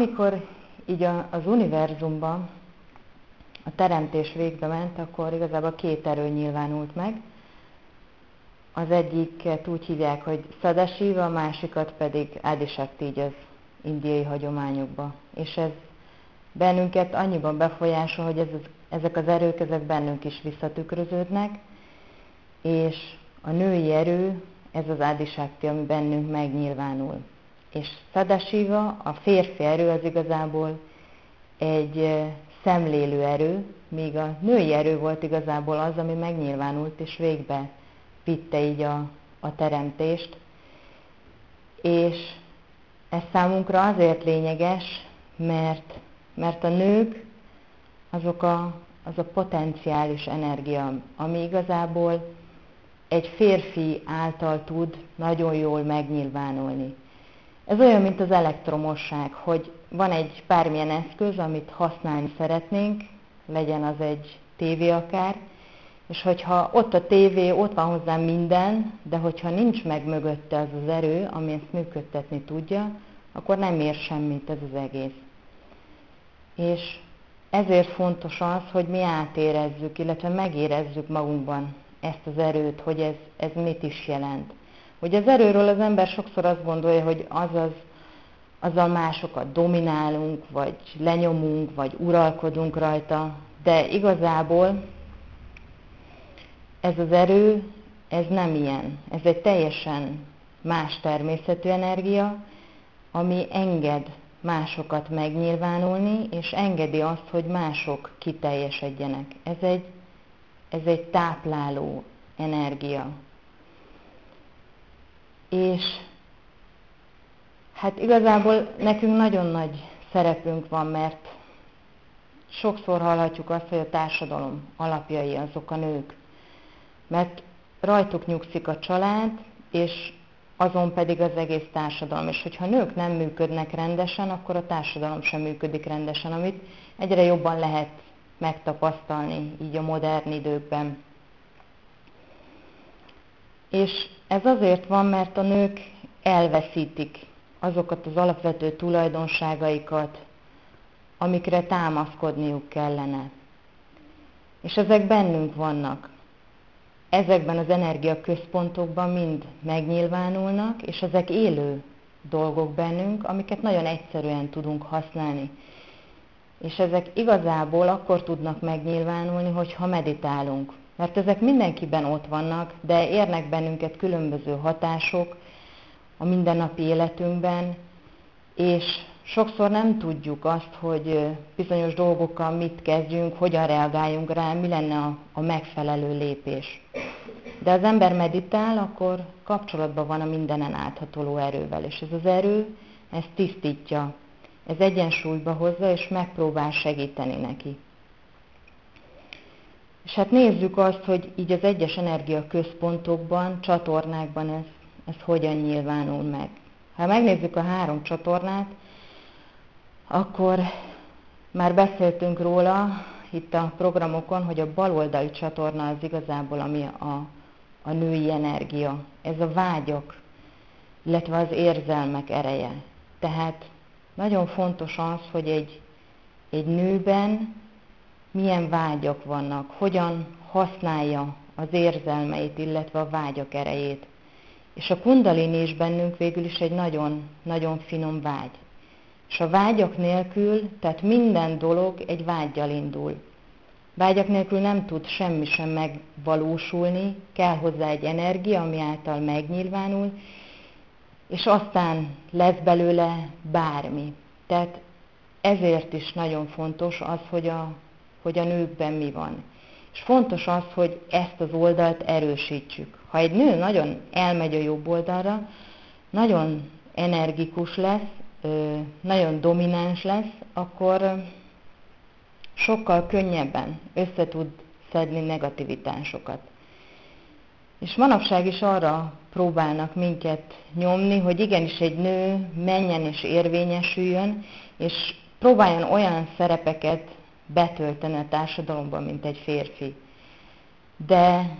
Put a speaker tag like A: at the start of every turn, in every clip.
A: Amikor így a, az univerzumban a teremtés végbe ment, akkor igazából két erő nyilvánult meg. Az egyiket úgy hívják, hogy Sadashiva, a másikat pedig Adishakti, így az indiai hagyományokba. És ez bennünket annyiban befolyásol, hogy ez, ezek az erők, ezek bennünk is visszatükröződnek, és a női erő, ez az Adishakti, ami bennünk megnyilvánul. És Sadashiva, a férfi erő, az igazából egy szemlélő erő, míg a női erő volt igazából az, ami megnyilvánult, és végbe vitte így a, a teremtést. És ez számunkra azért lényeges, mert, mert a nők azok a, az a potenciális energia, ami igazából egy férfi által tud nagyon jól megnyilvánulni. Ez olyan, mint az elektromosság, hogy van egy bármilyen eszköz, amit használni szeretnénk, legyen az egy tévé akár, és hogyha ott a tévé, ott van hozzá minden, de hogyha nincs meg mögötte az az erő, ami ezt működtetni tudja, akkor nem ér semmit ez az egész. És ezért fontos az, hogy mi átérezzük, illetve megérezzük magunkban ezt az erőt, hogy ez, ez mit is jelent. Hogy az erőről az ember sokszor azt gondolja, hogy az az, azzal másokat dominálunk, vagy lenyomunk, vagy uralkodunk rajta, de igazából ez az erő, ez nem ilyen. Ez egy teljesen más természetű energia, ami enged másokat megnyilvánulni, és engedi azt, hogy mások kiteljesedjenek. Ez egy, ez egy tápláló energia. És hát igazából nekünk nagyon nagy szerepünk van, mert sokszor hallhatjuk azt, hogy a társadalom alapjai azok a nők. Mert rajtuk nyugszik a család, és azon pedig az egész társadalom. És hogyha nők nem működnek rendesen, akkor a társadalom sem működik rendesen, amit egyre jobban lehet megtapasztalni így a modern időkben. És ez azért van, mert a nők elveszítik azokat az alapvető tulajdonságaikat, amikre támaszkodniuk kellene. És ezek bennünk vannak. Ezekben az energiaközpontokban mind megnyilvánulnak, és ezek élő dolgok bennünk, amiket nagyon egyszerűen tudunk használni. És ezek igazából akkor tudnak megnyilvánulni, hogyha meditálunk. Mert ezek mindenkiben ott vannak, de érnek bennünket különböző hatások a mindennapi életünkben, és sokszor nem tudjuk azt, hogy bizonyos dolgokkal mit kezdjünk, hogyan reagáljunk rá, mi lenne a, a megfelelő lépés. De az ember meditál, akkor kapcsolatban van a mindenen áthatoló erővel, és ez az erő, ez tisztítja, ez egyensúlyba hozza, és megpróbál segíteni neki. És hát nézzük azt, hogy így az egyes energiaközpontokban, csatornákban ez, ez hogyan nyilvánul meg. Ha megnézzük a három csatornát, akkor már beszéltünk róla itt a programokon, hogy a baloldali csatorna az igazából, ami a, a női energia. Ez a vágyak, illetve az érzelmek ereje. Tehát nagyon fontos az, hogy egy, egy nőben milyen vágyak vannak, hogyan használja az érzelmeit, illetve a vágyak erejét. És a kundalini is bennünk végül is egy nagyon, nagyon finom vágy. És a vágyak nélkül, tehát minden dolog egy vágyjal indul. Vágyak nélkül nem tud semmi sem megvalósulni, kell hozzá egy energia, ami által megnyilvánul, és aztán lesz belőle bármi. Tehát ezért is nagyon fontos az, hogy a, hogy a nőkben mi van. És fontos az, hogy ezt az oldalt erősítsük. Ha egy nő nagyon elmegy a jobb oldalra, nagyon energikus lesz, nagyon domináns lesz, akkor sokkal könnyebben össze tud szedni negativitásokat. És manapság is arra próbálnak minket nyomni, hogy igenis egy nő menjen és érvényesüljön, és próbáljon olyan szerepeket betölteni a társadalomban, mint egy férfi. De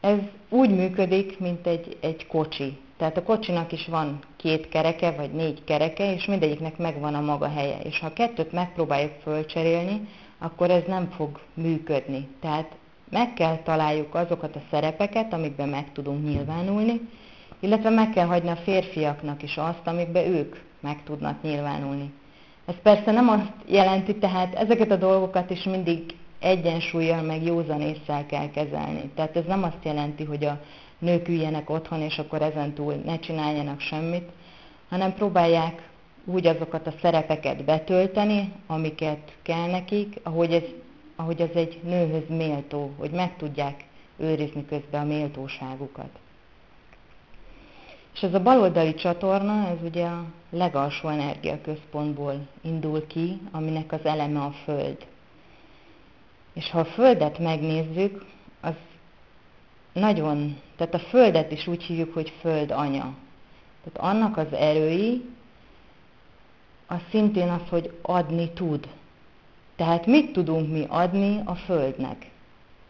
A: ez úgy működik, mint egy, egy kocsi. Tehát a kocsinak is van két kereke, vagy négy kereke, és mindegyiknek megvan a maga helye. És ha kettőt megpróbáljuk fölcserélni, akkor ez nem fog működni. Tehát meg kell találjuk azokat a szerepeket, amikben meg tudunk nyilvánulni, illetve meg kell hagyni a férfiaknak is azt, amikben ők meg tudnak nyilvánulni. Ez persze nem azt jelenti, tehát ezeket a dolgokat is mindig egyensúlyjal, meg józan észsel kell kezelni. Tehát ez nem azt jelenti, hogy a nők üljenek otthon, és akkor ezentúl ne csináljanak semmit, hanem próbálják úgy azokat a szerepeket betölteni, amiket kell nekik, ahogy ez, ahogy ez egy nőhöz méltó, hogy meg tudják őrizni közben a méltóságukat. És ez a baloldali csatorna, ez ugye a legalsó energiaközpontból indul ki, aminek az eleme a Föld. És ha a Földet megnézzük, az nagyon, tehát a Földet is úgy hívjuk, hogy Föld anya. Tehát annak az erői, az szintén az, hogy adni tud. Tehát mit tudunk mi adni a Földnek?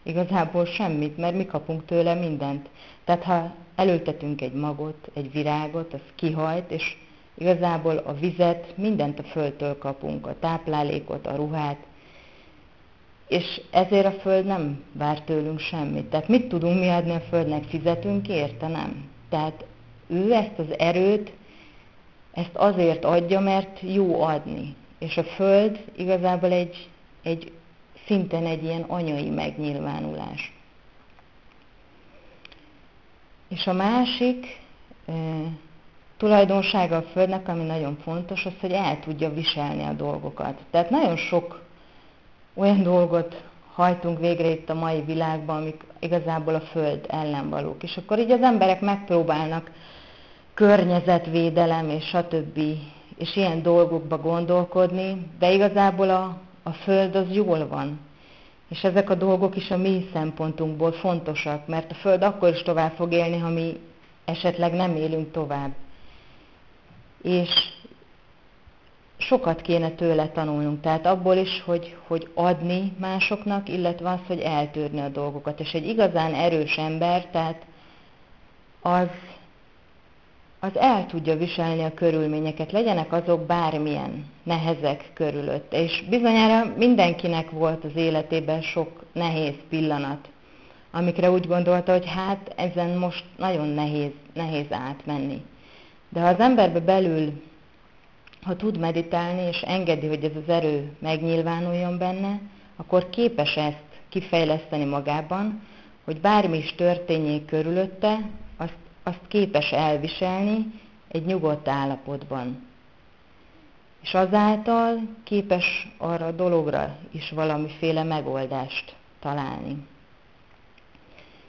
A: Igazából semmit, mert mi kapunk tőle mindent. Tehát ha elültetünk egy magot, egy virágot, az kihajt, és igazából a vizet, mindent a Földtől kapunk, a táplálékot, a ruhát, és ezért a Föld nem vár tőlünk semmit. Tehát mit tudunk mi adni a Földnek? Fizetünk érte? Nem. Tehát ő ezt az erőt, ezt azért adja, mert jó adni. És a Föld igazából egy, egy szinten egy ilyen anyai megnyilvánulás. És a másik e, tulajdonsága a Földnek, ami nagyon fontos, az, hogy el tudja viselni a dolgokat. Tehát nagyon sok olyan dolgot hajtunk végre itt a mai világban, amik igazából a Föld ellen valók. És akkor így az emberek megpróbálnak környezetvédelem és stb. és ilyen dolgokba gondolkodni, de igazából a, a Föld az jól van. És ezek a dolgok is a mi szempontunkból fontosak, mert a Föld akkor is tovább fog élni, ha mi esetleg nem élünk tovább. És sokat kéne tőle tanulnunk, tehát abból is, hogy, hogy adni másoknak, illetve az, hogy eltörni a dolgokat. És egy igazán erős ember, tehát az, az el tudja viselni a körülményeket, legyenek azok bármilyen nehezek körülött. És bizonyára mindenkinek volt az életében sok nehéz pillanat, amikre úgy gondolta, hogy hát ezen most nagyon nehéz, nehéz átmenni. De ha az emberbe belül ha tud meditálni, és engedi, hogy ez az erő megnyilvánuljon benne, akkor képes ezt kifejleszteni magában, hogy bármi is történjék körülötte, azt, képes elviselni egy nyugodt állapotban. És azáltal képes arra a dologra is valamiféle megoldást találni.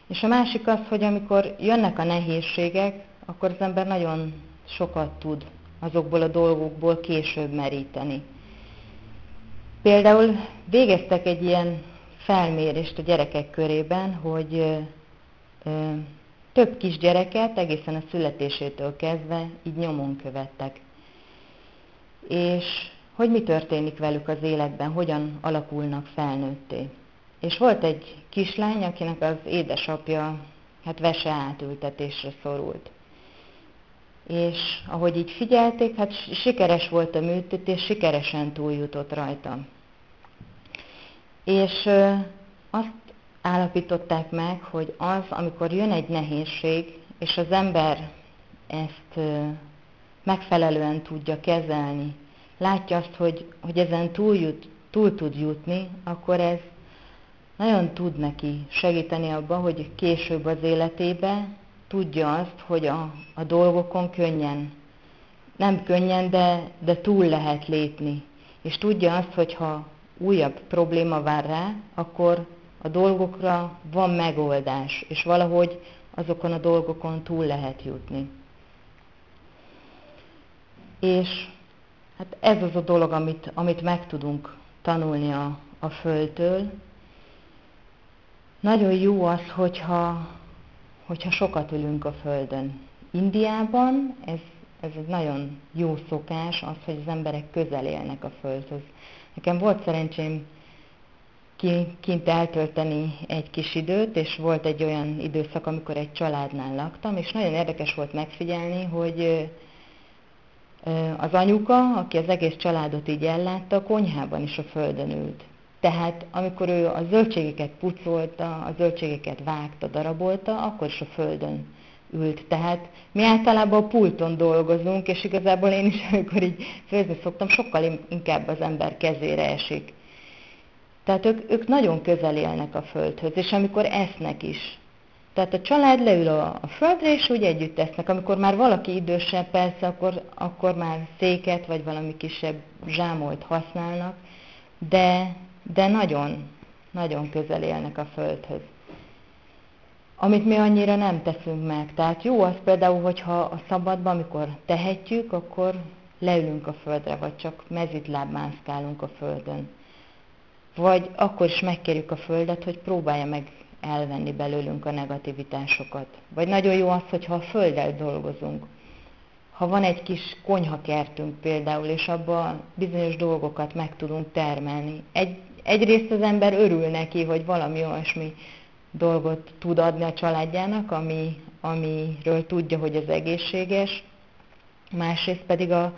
A: És a másik az, hogy amikor jönnek a nehézségek, akkor az ember nagyon sokat tud azokból a dolgokból később meríteni. Például végeztek egy ilyen felmérést a gyerekek körében, hogy több kisgyereket egészen a születésétől kezdve így nyomon követtek. És hogy mi történik velük az életben, hogyan alakulnak felnőtté. És volt egy kislány, akinek az édesapja hát vese átültetésre szorult és ahogy így figyelték, hát sikeres volt a műtétés, sikeresen túljutott rajta. És azt állapították meg, hogy az, amikor jön egy nehézség, és az ember ezt megfelelően tudja kezelni, látja azt, hogy, hogy ezen túl, jut, túl tud jutni, akkor ez nagyon tud neki segíteni abban, hogy később az életébe tudja azt, hogy a, a dolgokon könnyen, nem könnyen, de, de túl lehet lépni. És tudja azt, hogy ha újabb probléma vár rá, akkor a dolgokra van megoldás, és valahogy azokon a dolgokon túl lehet jutni. És hát ez az a dolog, amit, amit meg tudunk tanulni a, a Földtől. Nagyon jó az, hogyha hogyha sokat ülünk a Földön. Indiában ez, ez egy nagyon jó szokás, az, hogy az emberek közel élnek a Földhöz. Nekem volt szerencsém kint eltölteni egy kis időt, és volt egy olyan időszak, amikor egy családnál laktam, és nagyon érdekes volt megfigyelni, hogy az anyuka, aki az egész családot így ellátta, a konyhában is a földön ült. Tehát amikor ő a zöldségeket pucolta, a zöldségeket vágta, darabolta, akkor is a földön ült. Tehát mi általában a pulton dolgozunk, és igazából én is, amikor így főzni szoktam, sokkal inkább az ember kezére esik. Tehát ők, ők nagyon közel élnek a földhöz, és amikor esznek is. Tehát a család leül a, a földre, és úgy együtt esznek. Amikor már valaki idősebb, persze, akkor, akkor már széket, vagy valami kisebb zsámolt használnak, de, de nagyon, nagyon közel élnek a földhöz. Amit mi annyira nem teszünk meg. Tehát jó az például, hogyha a szabadban, amikor tehetjük, akkor leülünk a földre, vagy csak mezitláb mászkálunk a földön. Vagy akkor is megkérjük a földet, hogy próbálja meg elvenni belőlünk a negativitásokat. Vagy nagyon jó az, hogyha a földdel dolgozunk. Ha van egy kis konyhakertünk például, és abban bizonyos dolgokat meg tudunk termelni. Egy, egyrészt az ember örül neki, hogy valami olyasmi dolgot tud adni a családjának, ami, amiről tudja, hogy az egészséges, másrészt pedig a,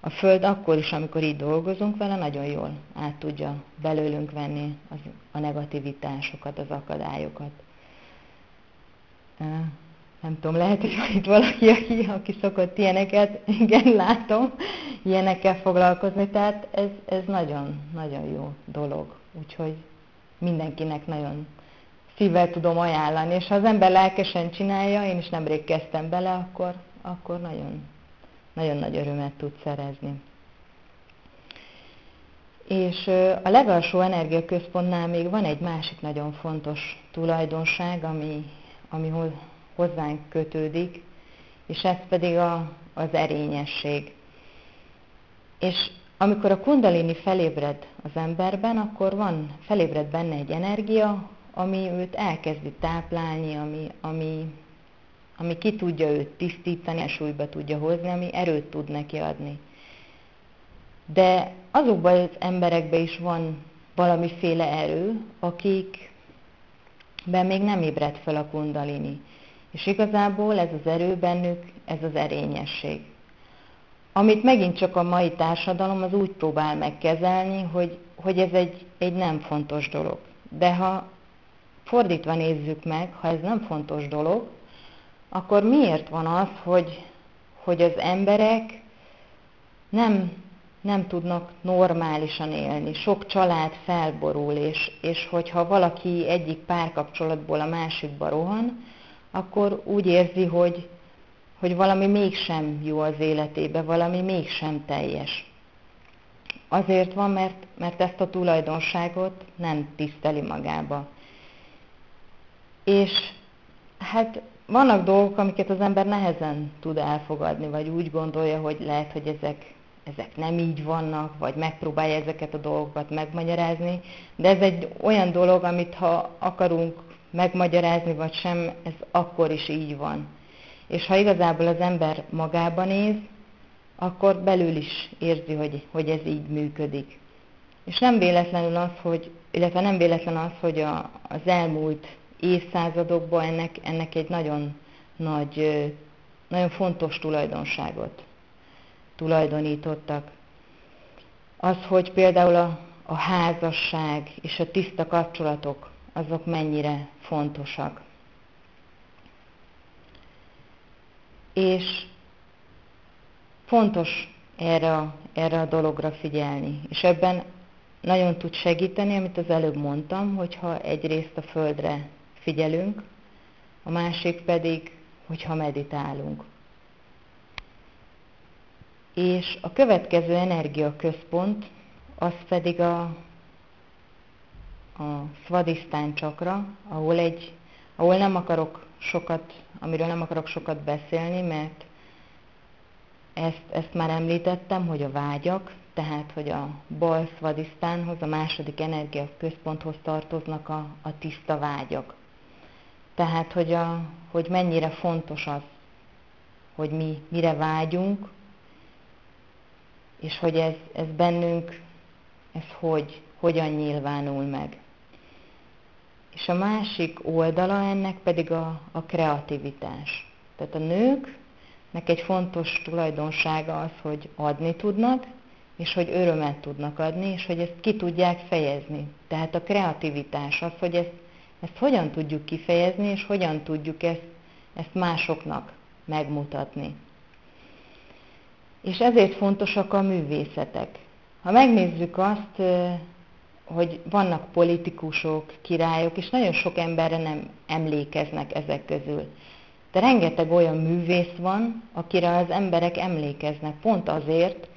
A: a Föld akkor is, amikor így dolgozunk vele, nagyon jól át tudja belőlünk venni az, a negativitásokat, az akadályokat. Nem tudom, lehet, hogy van itt valaki, aki, aki szokott ilyeneket, igen, látom, ilyenekkel foglalkozni, tehát ez, ez nagyon, nagyon jó dolog. Úgyhogy mindenkinek nagyon szívvel tudom ajánlani, és ha az ember lelkesen csinálja, én is nemrég kezdtem bele, akkor, akkor nagyon, nagyon nagy örömet tud szerezni. És a legalsó energiaközpontnál még van egy másik nagyon fontos tulajdonság, ami, ami hozzánk kötődik, és ez pedig a, az erényesség. És amikor a kundalini felébred az emberben, akkor van, felébred benne egy energia, ami őt elkezdi táplálni, ami, ami, ami ki tudja őt tisztítani, súlyba tudja hozni, ami erőt tud neki adni. De azokban az emberekben is van valamiféle erő, akikben még nem ébredt fel a kundalini. És igazából ez az erő bennük, ez az erényesség. Amit megint csak a mai társadalom az úgy próbál megkezelni, hogy, hogy ez egy, egy nem fontos dolog. De ha fordítva nézzük meg, ha ez nem fontos dolog, akkor miért van az, hogy, hogy az emberek nem, nem tudnak normálisan élni, sok család felborul, és, és hogyha valaki egyik párkapcsolatból a másikba rohan, akkor úgy érzi, hogy, hogy valami mégsem jó az életébe, valami mégsem teljes. Azért van, mert, mert ezt a tulajdonságot nem tiszteli magába. És hát vannak dolgok, amiket az ember nehezen tud elfogadni, vagy úgy gondolja, hogy lehet, hogy ezek, ezek nem így vannak, vagy megpróbálja ezeket a dolgokat megmagyarázni, de ez egy olyan dolog, amit ha akarunk megmagyarázni, vagy sem, ez akkor is így van. És ha igazából az ember magába néz, akkor belül is érzi, hogy, hogy ez így működik. És nem véletlenül az, hogy, illetve nem véletlen az, hogy a, az elmúlt évszázadokban ennek, ennek egy nagyon nagy, nagyon fontos tulajdonságot tulajdonítottak. Az, hogy például a, a házasság és a tiszta kapcsolatok, azok mennyire fontosak. És fontos erre, erre a dologra figyelni. És ebben nagyon tud segíteni, amit az előbb mondtam, hogyha egyrészt a Földre figyelünk, a másik pedig, hogyha meditálunk. És a következő energiaközpont, az pedig a, a Svadisztán csakra, ahol, egy, ahol nem akarok sokat, amiről nem akarok sokat beszélni, mert ezt, ezt már említettem, hogy a vágyak, tehát hogy a bal Svadisztánhoz, a második energiaközponthoz tartoznak a, a tiszta vágyak. Tehát, hogy, a, hogy mennyire fontos az, hogy mi mire vágyunk, és hogy ez, ez bennünk, ez hogy, hogyan nyilvánul meg. és a másik oldala ennek pedig a, a kreativitás. Tehát a nőknek egy fontos tulajdonsága az, hogy adni tudnak, és hogy örömet tudnak adni, és hogy ezt ki tudják fejezni. Tehát a kreativitás az, hogy ezt, ezt hogyan tudjuk kifejezni, és hogyan tudjuk ezt, ezt másoknak megmutatni. És ezért fontosak a művészetek. Ha megnézzük azt, hogy vannak politikusok, királyok, és nagyon sok emberre nem emlékeznek ezek közül. De rengeteg olyan művész van, akire az emberek emlékeznek, pont azért,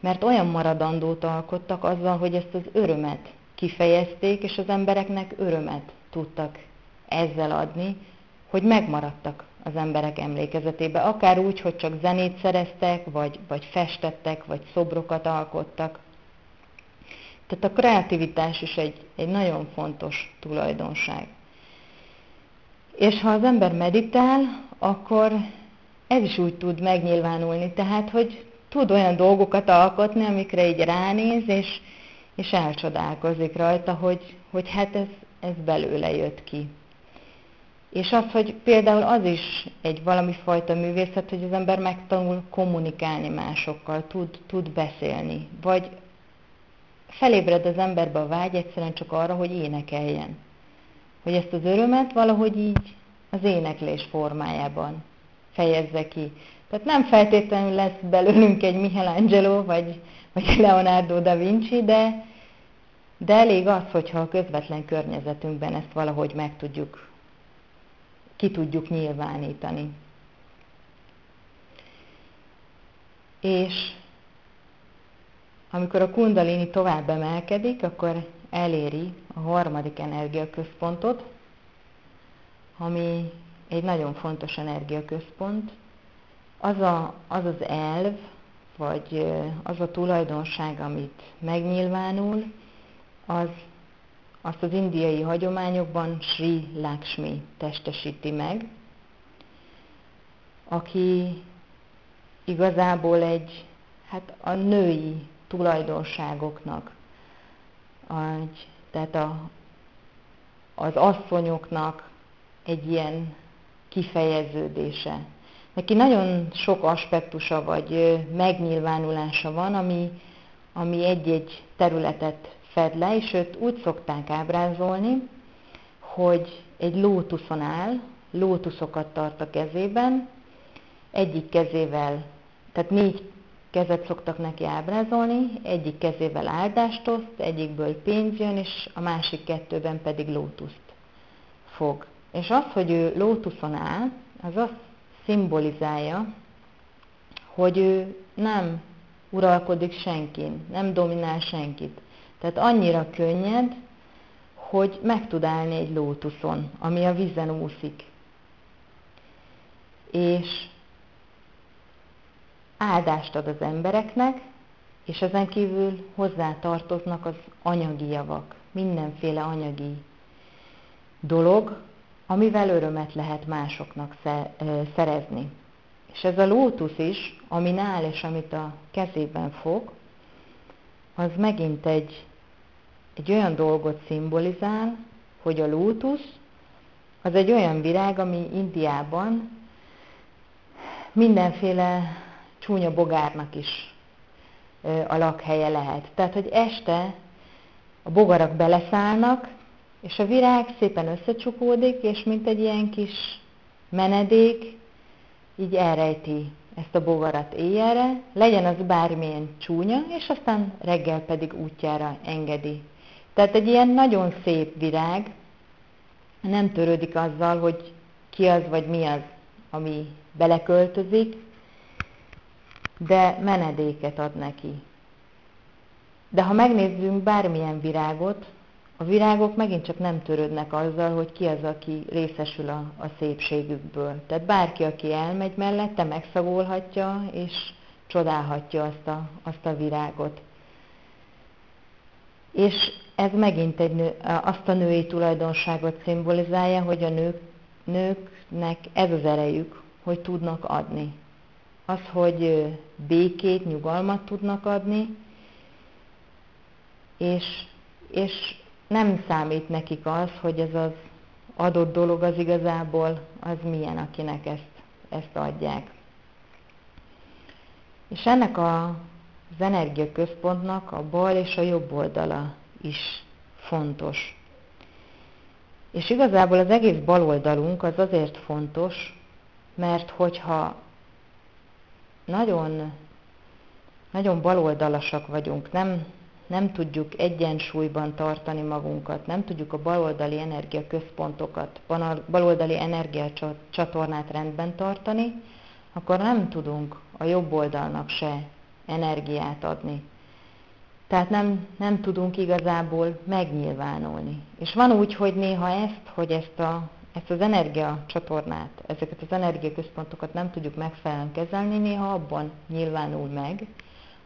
A: mert olyan maradandót alkottak azzal, hogy ezt az örömet kifejezték, és az embereknek örömet tudtak ezzel adni, hogy megmaradtak az emberek emlékezetébe. Akár úgy, hogy csak zenét szereztek, vagy, vagy festettek, vagy szobrokat alkottak. Tehát a kreativitás is egy, egy nagyon fontos tulajdonság. És ha az ember meditál, akkor ez is úgy tud megnyilvánulni, tehát, hogy tud olyan dolgokat alkotni, amikre így ránéz, és, és elcsodálkozik rajta, hogy, hogy hát ez, ez belőle jött ki. És az, hogy például az is egy valami fajta művészet, hogy az ember megtanul kommunikálni másokkal, tud, tud beszélni, vagy felébred az emberbe a vágy egyszerűen csak arra, hogy énekeljen. Hogy ezt az örömet valahogy így az éneklés formájában fejezze ki. Tehát nem feltétlenül lesz belőlünk egy Michelangelo vagy, vagy Leonardo da Vinci, de, de elég az, hogyha a közvetlen környezetünkben ezt valahogy meg tudjuk, ki tudjuk nyilvánítani. És amikor a kundalini tovább emelkedik, akkor eléri a harmadik energiaközpontot, ami egy nagyon fontos energiaközpont, az, a, az az elv, vagy az a tulajdonság, amit megnyilvánul, az azt az indiai hagyományokban Sri Lakshmi testesíti meg, aki igazából egy, hát a női tulajdonságoknak, egy, tehát a, az asszonyoknak egy ilyen kifejeződése. Neki nagyon sok aspektusa vagy megnyilvánulása van, ami, ami egy-egy területet fed le, és őt úgy szokták ábrázolni, hogy egy lótuszon áll, lótuszokat tart a kezében, egyik kezével, tehát négy kezet szoktak neki ábrázolni, egyik kezével áldást oszt, egyikből pénz jön, és a másik kettőben pedig lótuszt fog. És az, hogy ő lótuszon áll, az azt szimbolizálja, hogy ő nem uralkodik senkin, nem dominál senkit. Tehát annyira könnyed, hogy meg tud állni egy lótuszon, ami a vízen úszik. És áldást ad az embereknek, és ezen kívül hozzá tartoznak az anyagi javak, mindenféle anyagi dolog, amivel örömet lehet másoknak szerezni. És ez a lótusz is, ami áll és amit a kezében fog, az megint egy, egy olyan dolgot szimbolizál, hogy a lótusz az egy olyan virág, ami Indiában mindenféle csúnya bogárnak is a lakhelye lehet. Tehát, hogy este a bogarak beleszállnak, és a virág szépen összecsukódik, és mint egy ilyen kis menedék, így elrejti ezt a bogarat éjjelre, legyen az bármilyen csúnya, és aztán reggel pedig útjára engedi. Tehát egy ilyen nagyon szép virág, nem törődik azzal, hogy ki az vagy mi az, ami beleköltözik, de menedéket ad neki. De ha megnézzünk bármilyen virágot, a virágok megint csak nem törődnek azzal, hogy ki az, aki részesül a, a szépségükből. Tehát bárki, aki elmegy mellette, megszagolhatja, és csodálhatja azt a, azt a virágot. És ez megint egy nő, azt a női tulajdonságot szimbolizálja, hogy a nők, nőknek ez az erejük, hogy tudnak adni. Az, hogy békét, nyugalmat tudnak adni, és, és nem számít nekik az, hogy ez az adott dolog az igazából az milyen, akinek ezt, ezt adják. És ennek a, az energiaközpontnak a bal és a jobb oldala is fontos. És igazából az egész baloldalunk az azért fontos, mert hogyha nagyon, nagyon baloldalasak vagyunk, nem, nem tudjuk egyensúlyban tartani magunkat, nem tudjuk a baloldali energiaközpontokat, baloldali energiacsatornát rendben tartani, akkor nem tudunk a jobb oldalnak se energiát adni. Tehát nem, nem tudunk igazából megnyilvánulni. És van úgy, hogy néha ezt, hogy ezt, a, ezt az energiacsatornát, ezeket az energiaközpontokat nem tudjuk megfelelően kezelni, néha abban nyilvánul meg,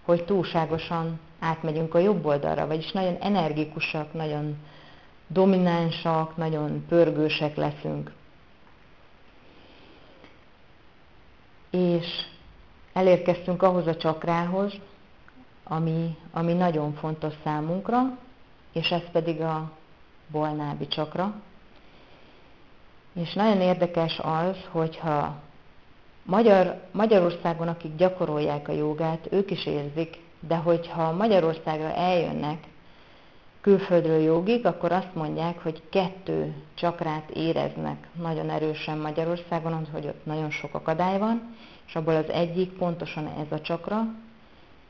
A: hogy túlságosan átmegyünk a jobb oldalra, vagyis nagyon energikusak, nagyon dominánsak, nagyon pörgősek leszünk. És elérkeztünk ahhoz a csakrához, ami, ami nagyon fontos számunkra, és ez pedig a bolnábi csakra. És nagyon érdekes az, hogyha Magyar, Magyarországon, akik gyakorolják a jogát, ők is érzik, de hogyha Magyarországra eljönnek külföldről jogik, akkor azt mondják, hogy kettő csakrát éreznek nagyon erősen Magyarországon, hogy ott nagyon sok akadály van, és abból az egyik pontosan ez a csakra,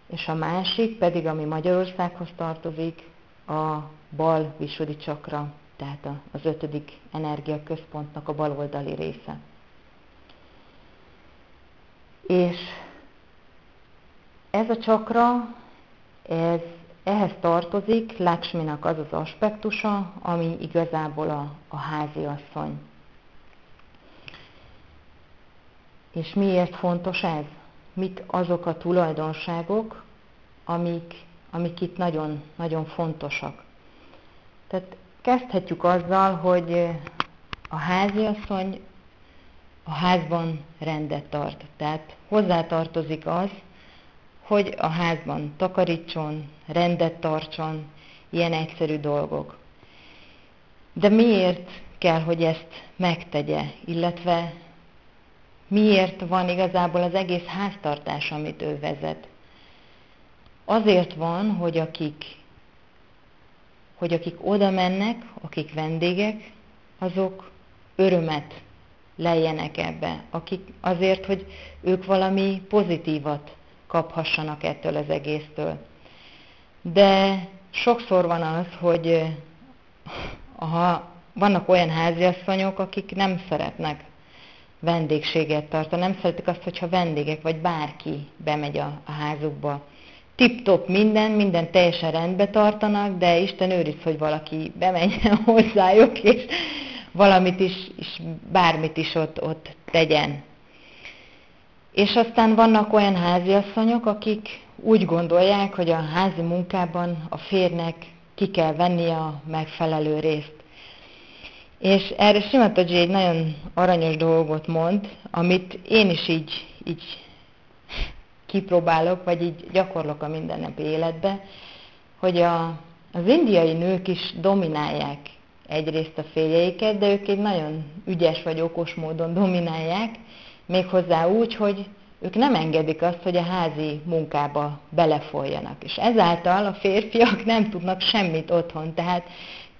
A: és a másik pedig, ami Magyarországhoz tartozik, a bal visodi csakra, tehát az ötödik energiaközpontnak a baloldali része. És ez a csakra, ez, ehhez tartozik Lakshminak az az aspektusa, ami igazából a, a háziasszony. És miért fontos ez? Mik azok a tulajdonságok, amik, amik itt nagyon, nagyon fontosak? Tehát kezdhetjük azzal, hogy a háziasszony a házban rendet tart. Tehát hozzátartozik az, hogy a házban takarítson, rendet tartson, ilyen egyszerű dolgok. De miért kell, hogy ezt megtegye, illetve miért van igazából az egész háztartás, amit ő vezet? Azért van, hogy akik, hogy akik oda mennek, akik vendégek, azok örömet lejjenek ebbe, akik azért, hogy ők valami pozitívat kaphassanak ettől az egésztől. De sokszor van az, hogy ha vannak olyan háziasszonyok, akik nem szeretnek vendégséget tartani, nem szeretik azt, hogyha vendégek vagy bárki bemegy a, a házukba. Tip-top minden, minden teljesen rendbe tartanak, de Isten őriz, hogy valaki bemenjen hozzájuk, és valamit is, és bármit is ott, ott tegyen. És aztán vannak olyan háziasszonyok, akik úgy gondolják, hogy a házi munkában a férnek ki kell venni a megfelelő részt. És erre Simataji egy nagyon aranyos dolgot mond, amit én is így, így kipróbálok, vagy így gyakorlok a mindennapi életbe, hogy a, az indiai nők is dominálják egyrészt a férjeiket, de ők egy nagyon ügyes vagy okos módon dominálják, méghozzá úgy, hogy ők nem engedik azt, hogy a házi munkába belefoljanak. És ezáltal a férfiak nem tudnak semmit otthon. Tehát,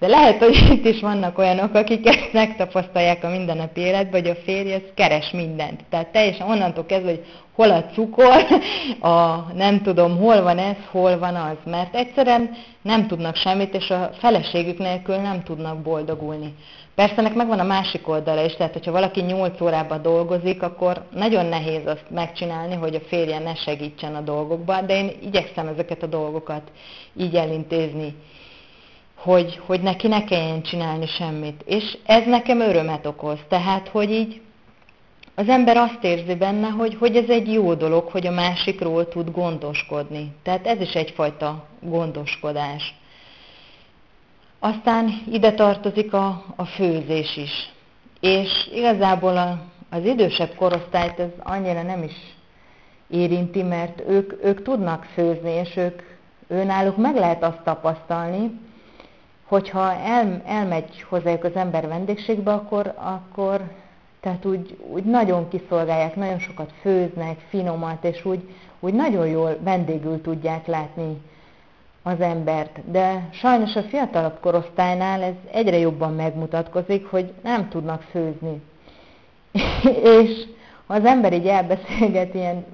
A: de lehet, hogy itt is vannak olyanok, akik ezt megtapasztalják a mindennapi életben, hogy a férj ez keres mindent. Tehát teljesen onnantól kezdve, hogy hol a cukor, a nem tudom, hol van ez, hol van az. Mert egyszerűen nem tudnak semmit, és a feleségük nélkül nem tudnak boldogulni. Persze ennek megvan a másik oldala is, tehát hogyha valaki 8 órában dolgozik, akkor nagyon nehéz azt megcsinálni, hogy a férje ne segítsen a dolgokban, de én igyekszem ezeket a dolgokat így elintézni, hogy, hogy neki ne kelljen csinálni semmit. És ez nekem örömet okoz, tehát hogy így az ember azt érzi benne, hogy, hogy ez egy jó dolog, hogy a másikról tud gondoskodni. Tehát ez is egyfajta gondoskodás. Aztán ide tartozik a, a főzés is. És igazából a, az idősebb korosztályt ez annyira nem is érinti, mert ők, ők tudnak főzni, és ők, őnáluk meg lehet azt tapasztalni, hogyha el, elmegy hozzájuk az ember vendégségbe, akkor, akkor tehát úgy, úgy nagyon kiszolgálják, nagyon sokat főznek, finomat, és úgy, úgy nagyon jól vendégül tudják látni az embert. De sajnos a fiatalabb korosztálynál ez egyre jobban megmutatkozik, hogy nem tudnak főzni. és ha az ember így elbeszélget ilyen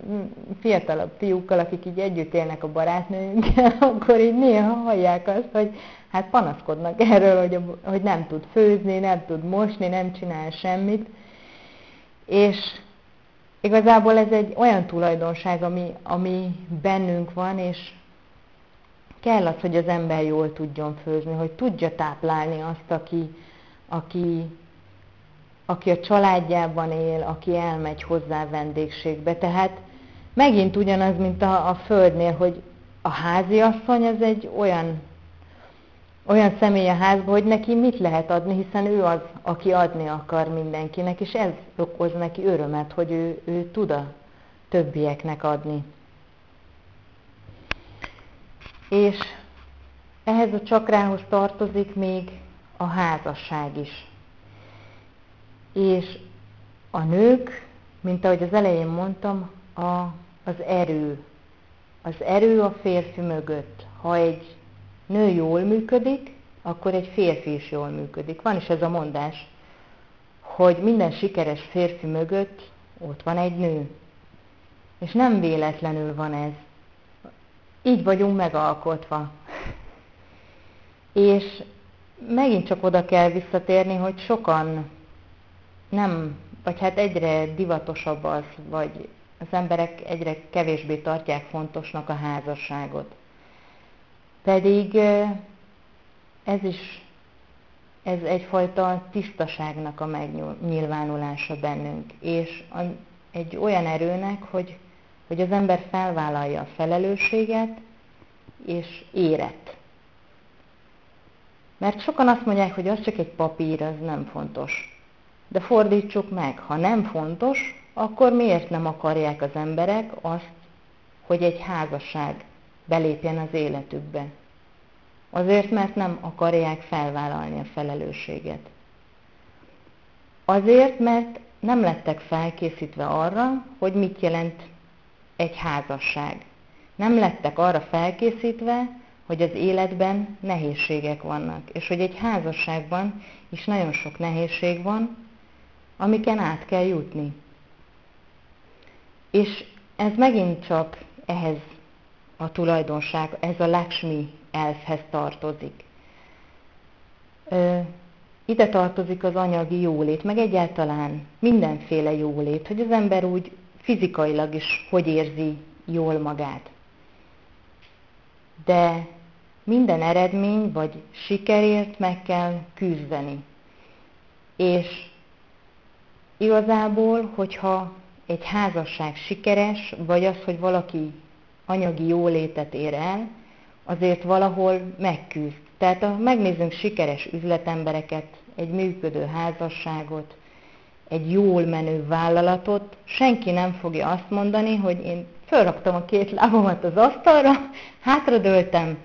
A: fiatalabb fiúkkal, akik így együtt élnek a barátnőinkkel, akkor így néha hallják azt, hogy hát panaszkodnak erről, hogy, hogy nem tud főzni, nem tud mosni, nem csinál semmit. És igazából ez egy olyan tulajdonság, ami, ami bennünk van, és kell az, hogy az ember jól tudjon főzni, hogy tudja táplálni azt, aki, aki, aki a családjában él, aki elmegy hozzá vendégségbe. Tehát megint ugyanaz, mint a, a földnél, hogy a háziasszony ez egy olyan, olyan személy a házban, hogy neki mit lehet adni, hiszen ő az, aki adni akar mindenkinek, és ez okoz neki örömet, hogy ő, ő tud a többieknek adni. És ehhez a csakrához tartozik még a házasság is. És a nők, mint ahogy az elején mondtam, a, az erő. Az erő a férfi mögött. Ha egy nő jól működik, akkor egy férfi is jól működik. Van is ez a mondás, hogy minden sikeres férfi mögött ott van egy nő. És nem véletlenül van ez. Így vagyunk megalkotva. És megint csak oda kell visszatérni, hogy sokan nem, vagy hát egyre divatosabb az, vagy az emberek egyre kevésbé tartják fontosnak a házasságot. Pedig ez is ez egyfajta tisztaságnak a megnyilvánulása bennünk, és egy olyan erőnek, hogy, hogy az ember felvállalja a felelősséget, és érett. Mert sokan azt mondják, hogy az csak egy papír, az nem fontos. De fordítsuk meg, ha nem fontos, akkor miért nem akarják az emberek azt, hogy egy házasság belépjen az életükbe? Azért, mert nem akarják felvállalni a felelősséget. Azért, mert nem lettek felkészítve arra, hogy mit jelent egy házasság. Nem lettek arra felkészítve, hogy az életben nehézségek vannak, és hogy egy házasságban is nagyon sok nehézség van, amiken át kell jutni. És ez megint csak ehhez a tulajdonság, ez a Lakshmi elfhez tartozik. Ide tartozik az anyagi jólét, meg egyáltalán mindenféle jólét, hogy az ember úgy fizikailag is hogy érzi jól magát. De minden eredmény vagy sikerért meg kell küzdeni. És igazából, hogyha egy házasság sikeres, vagy az, hogy valaki anyagi jólétet ér el, azért valahol megküzd. Tehát ha megnézzünk sikeres üzletembereket, egy működő házasságot, egy jól menő vállalatot, senki nem fogja azt mondani, hogy én felraktam a két lábamat az asztalra, hátradőltem,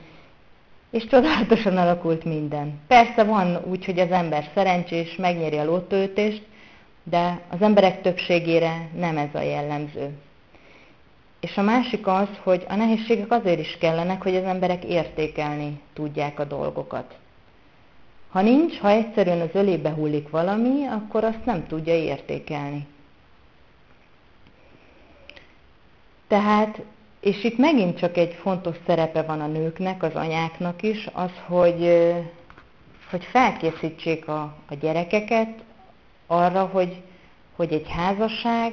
A: és csodálatosan alakult minden. Persze van úgy, hogy az ember szerencsés, megnyeri a lottóütést, de az emberek többségére nem ez a jellemző. És a másik az, hogy a nehézségek azért is kellenek, hogy az emberek értékelni tudják a dolgokat. Ha nincs, ha egyszerűen az ölébe hullik valami, akkor azt nem tudja értékelni. Tehát és itt megint csak egy fontos szerepe van a nőknek, az anyáknak is, az, hogy, hogy felkészítsék a, a gyerekeket arra, hogy, hogy egy házasság,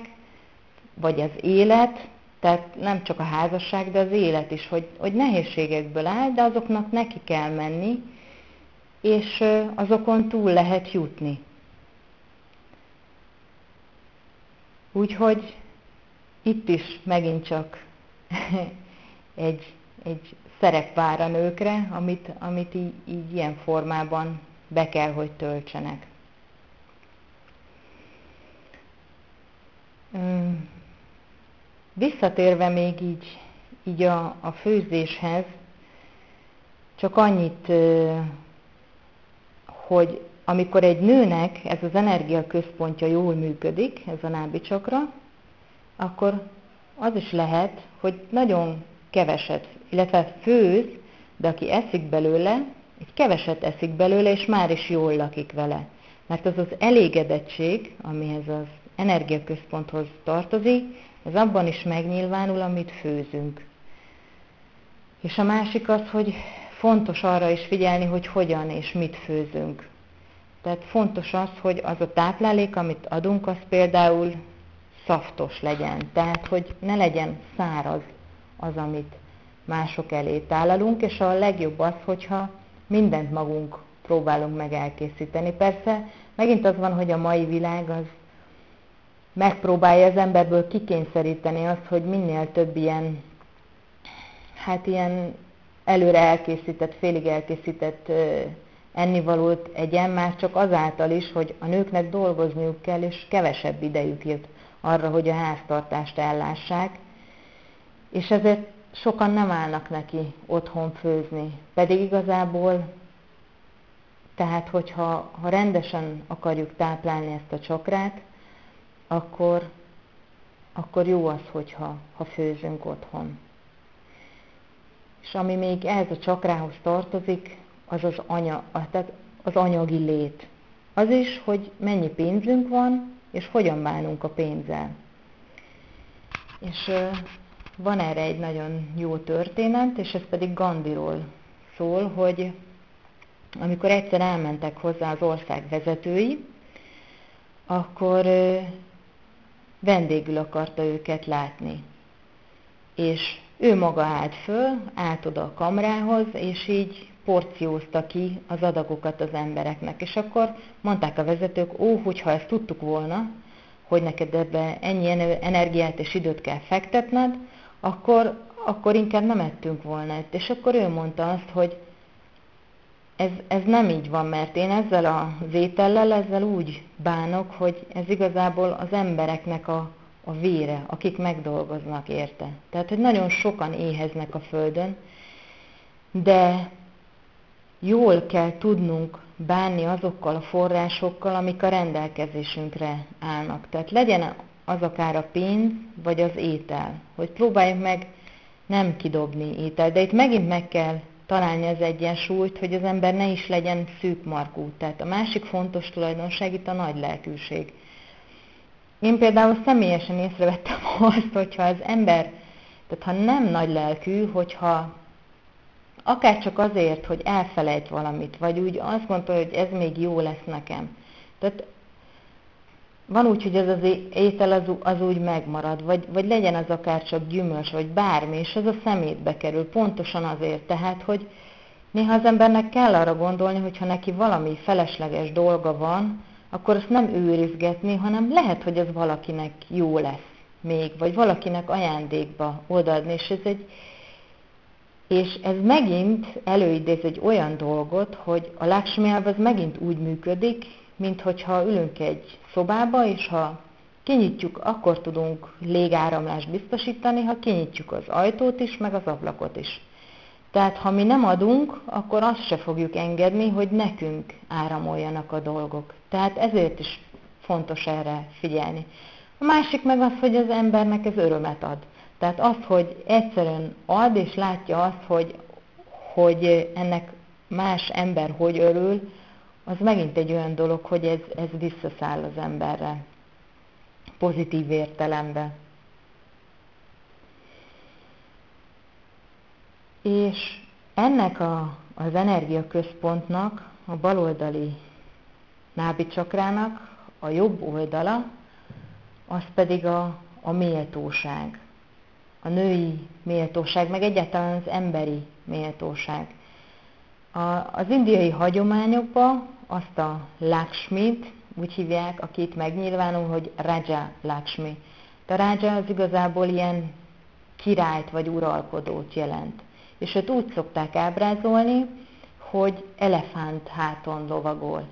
A: vagy az élet, tehát nem csak a házasság, de az élet is, hogy, hogy nehézségekből áll, de azoknak neki kell menni, és azokon túl lehet jutni. Úgyhogy itt is megint csak egy, egy szerep vár a nőkre, amit, amit így, így ilyen formában be kell, hogy töltsenek. Visszatérve még így, így a, a főzéshez, csak annyit hogy amikor egy nőnek ez az energiaközpontja jól működik, ez a nábicsakra, akkor az is lehet, hogy nagyon keveset, illetve főz, de aki eszik belőle, egy keveset eszik belőle, és már is jól lakik vele. Mert az az elégedettség, amihez az energiaközponthoz tartozik, ez abban is megnyilvánul, amit főzünk. És a másik az, hogy fontos arra is figyelni, hogy hogyan és mit főzünk. Tehát fontos az, hogy az a táplálék, amit adunk, az például szaftos legyen. Tehát, hogy ne legyen száraz az, amit mások elé tálalunk, és a legjobb az, hogyha mindent magunk próbálunk meg elkészíteni. Persze megint az van, hogy a mai világ az megpróbálja az emberből kikényszeríteni azt, hogy minél több ilyen, hát ilyen előre elkészített, félig elkészített ennivalót egyen, már csak azáltal is, hogy a nőknek dolgozniuk kell, és kevesebb idejük jut arra, hogy a háztartást ellássák, és ezért sokan nem állnak neki otthon főzni. Pedig igazából, tehát hogyha ha rendesen akarjuk táplálni ezt a csakrát, akkor, akkor jó az, hogyha ha főzünk otthon. És ami még ehhez a csakrához tartozik, az az, anya, tehát az anyagi lét. Az is, hogy mennyi pénzünk van, és hogyan bánunk a pénzzel. És van erre egy nagyon jó történet, és ez pedig Gandiról szól, hogy amikor egyszer elmentek hozzá az ország vezetői, akkor vendégül akarta őket látni. És ő maga állt föl, állt oda a kamrához, és így porciózta ki az adagokat az embereknek. És akkor mondták a vezetők, ó, hogyha ezt tudtuk volna, hogy neked ebbe ennyi energiát és időt kell fektetned, akkor, akkor inkább nem ettünk volna. És akkor ő mondta azt, hogy ez, ez nem így van, mert én ezzel az étellel, ezzel úgy bánok, hogy ez igazából az embereknek a, a vére, akik megdolgoznak érte. Tehát, hogy nagyon sokan éheznek a Földön, de jól kell tudnunk bánni azokkal a forrásokkal, amik a rendelkezésünkre állnak. Tehát legyen az akár a pénz, vagy az étel. Hogy próbáljuk meg nem kidobni étel. De itt megint meg kell találni az egyensúlyt, hogy az ember ne is legyen szűkmarkú. Tehát a másik fontos tulajdonság itt a nagy lelkűség. Én például személyesen észrevettem azt, hogyha az ember, tehát ha nem nagy lelkű, hogyha akár csak azért, hogy elfelejt valamit, vagy úgy azt mondta, hogy ez még jó lesz nekem. Tehát van úgy, hogy ez az étel az, az úgy megmarad, vagy, vagy legyen az akár csak gyümölcs, vagy bármi, és az a szemétbe kerül, pontosan azért. Tehát, hogy néha az embernek kell arra gondolni, hogy ha neki valami felesleges dolga van, akkor azt nem őrizgetni, hanem lehet, hogy az valakinek jó lesz még, vagy valakinek ajándékba odaadni, és ez egy, és ez megint előidéz egy olyan dolgot, hogy a Lakshmi az megint úgy működik, mint hogyha ülünk egy szobába, és ha kinyitjuk, akkor tudunk légáramlást biztosítani, ha kinyitjuk az ajtót is, meg az ablakot is. Tehát ha mi nem adunk, akkor azt se fogjuk engedni, hogy nekünk áramoljanak a dolgok. Tehát ezért is fontos erre figyelni. A másik meg az, hogy az embernek ez örömet ad. Tehát az, hogy egyszerűen ad, és látja azt, hogy, hogy ennek más ember hogy örül, az megint egy olyan dolog, hogy ez, ez visszaszáll az emberre, pozitív értelemben. És ennek a, az energiaközpontnak, a baloldali nábicsakrának a jobb oldala, az pedig a, a méltóság. A női méltóság, meg egyáltalán az emberi méltóság. A, az indiai hagyományokban azt a Lakshmit, úgy hívják, akit megnyilvánul, hogy Raja Lakshmi. A Raja az igazából ilyen királyt vagy uralkodót jelent. És őt úgy szokták ábrázolni, hogy elefánt háton lovagol.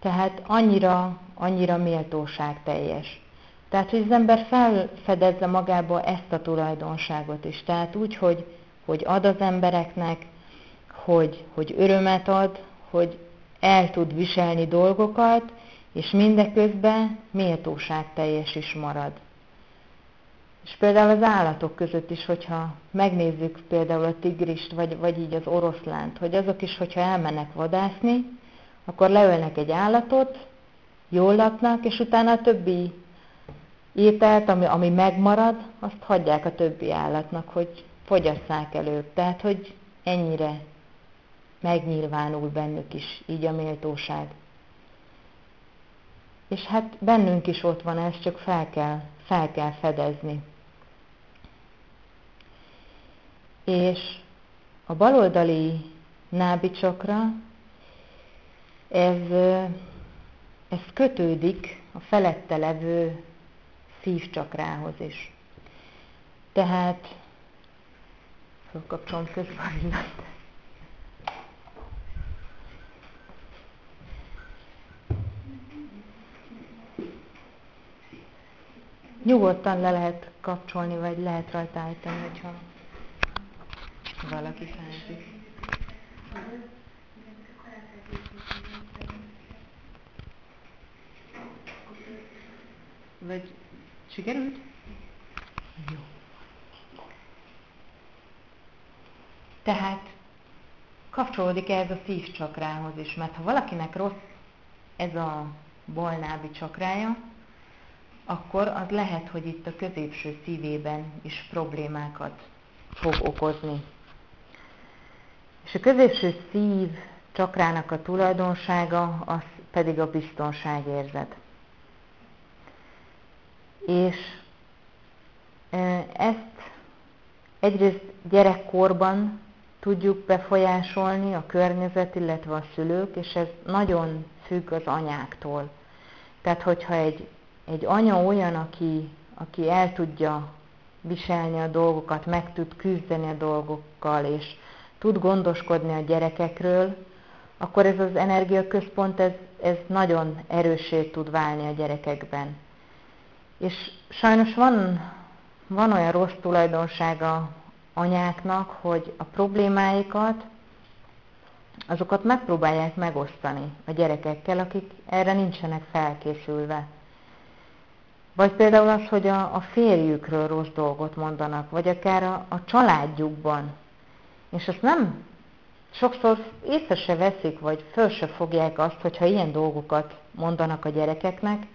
A: Tehát annyira, annyira méltóság teljes. Tehát, hogy az ember felfedezze magába ezt a tulajdonságot is. Tehát úgy, hogy, hogy ad az embereknek, hogy, hogy örömet ad, hogy el tud viselni dolgokat, és mindeközben méltóság teljes is marad. És például az állatok között is, hogyha megnézzük például a tigrist, vagy, vagy így az oroszlánt, hogy azok is, hogyha elmennek vadászni, akkor leölnek egy állatot, jól laknak, és utána a többi ételt, ami, ami megmarad, azt hagyják a többi állatnak, hogy fogyasszák elő. Tehát, hogy ennyire megnyilvánul bennük is így a méltóság. És hát bennünk is ott van ez, csak fel kell, fel kell fedezni. És a baloldali nábicsokra ez, ez kötődik a felette levő szívcsakrához is. Tehát fölkapcsolom közben Nyugodtan le lehet kapcsolni, vagy lehet rajta állítani, hogyha valaki fázik. Vagy sikerült? Jó. Tehát kapcsolódik ez a szívcsakrához is, mert ha valakinek rossz ez a bolnábi csakrája, akkor az lehet, hogy itt a középső szívében is problémákat fog okozni. És a középső szív csakrának a tulajdonsága az pedig a biztonságérzet. És ezt egyrészt gyerekkorban tudjuk befolyásolni a környezet, illetve a szülők, és ez nagyon függ az anyáktól. Tehát, hogyha egy, egy anya olyan, aki, aki el tudja viselni a dolgokat, meg tud küzdeni a dolgokkal, és tud gondoskodni a gyerekekről, akkor ez az energiaközpont, ez, ez nagyon erősé tud válni a gyerekekben. És sajnos van, van olyan rossz tulajdonsága anyáknak, hogy a problémáikat, azokat megpróbálják megosztani a gyerekekkel, akik erre nincsenek felkészülve. Vagy például az, hogy a, a férjükről rossz dolgot mondanak, vagy akár a, a családjukban. És azt nem, sokszor észre se veszik, vagy föl se fogják azt, hogyha ilyen dolgokat mondanak a gyerekeknek,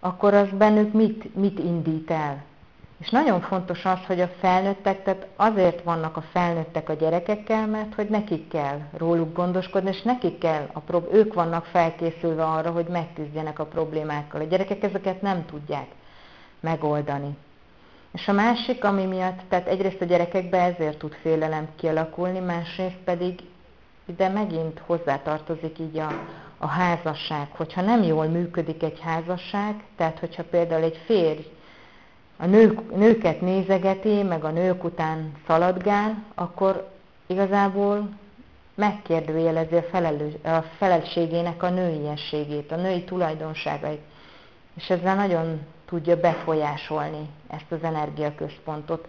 A: akkor az bennük mit, mit indít el. És nagyon fontos az, hogy a felnőttek, tehát azért vannak a felnőttek a gyerekekkel, mert hogy nekik kell róluk gondoskodni, és nekik kell, a prób- ők vannak felkészülve arra, hogy megküzdjenek a problémákkal. A gyerekek ezeket nem tudják megoldani. És a másik, ami miatt, tehát egyrészt a gyerekekbe ezért tud félelem kialakulni, másrészt pedig ide megint hozzátartozik így a, a házasság. Hogyha nem jól működik egy házasság, tehát hogyha például egy férj a nők, nőket nézegeti, meg a nők után szaladgál, akkor igazából megkérdőjelezi a, felelő, a felelősségének a nőiességét, a női tulajdonságait. És ezzel nagyon tudja befolyásolni ezt az energiaközpontot.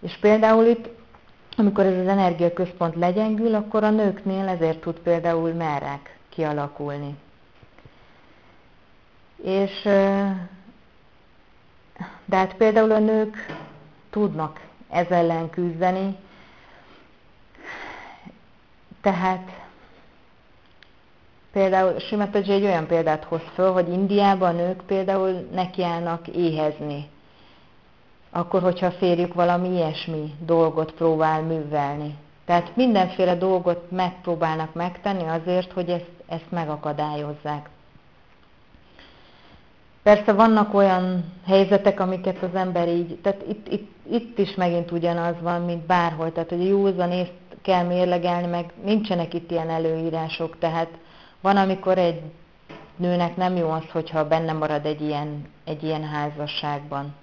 A: És például itt, amikor ez az energiaközpont legyengül, akkor a nőknél ezért tud például merrák kialakulni. És de hát például a nők tudnak ez ellen küzdeni, tehát például Simataji egy olyan példát hoz föl, hogy Indiában a nők például nekiállnak éhezni, akkor, hogyha a férjük valami ilyesmi dolgot próbál művelni. Tehát mindenféle dolgot megpróbálnak megtenni azért, hogy ezt, ezt megakadályozzák. Persze vannak olyan helyzetek, amiket az ember így, tehát itt, itt, itt is megint ugyanaz van, mint bárhol, tehát hogy józan észt kell mérlegelni, meg nincsenek itt ilyen előírások, tehát van, amikor egy nőnek nem jó az, hogyha benne marad egy ilyen, egy ilyen házasságban.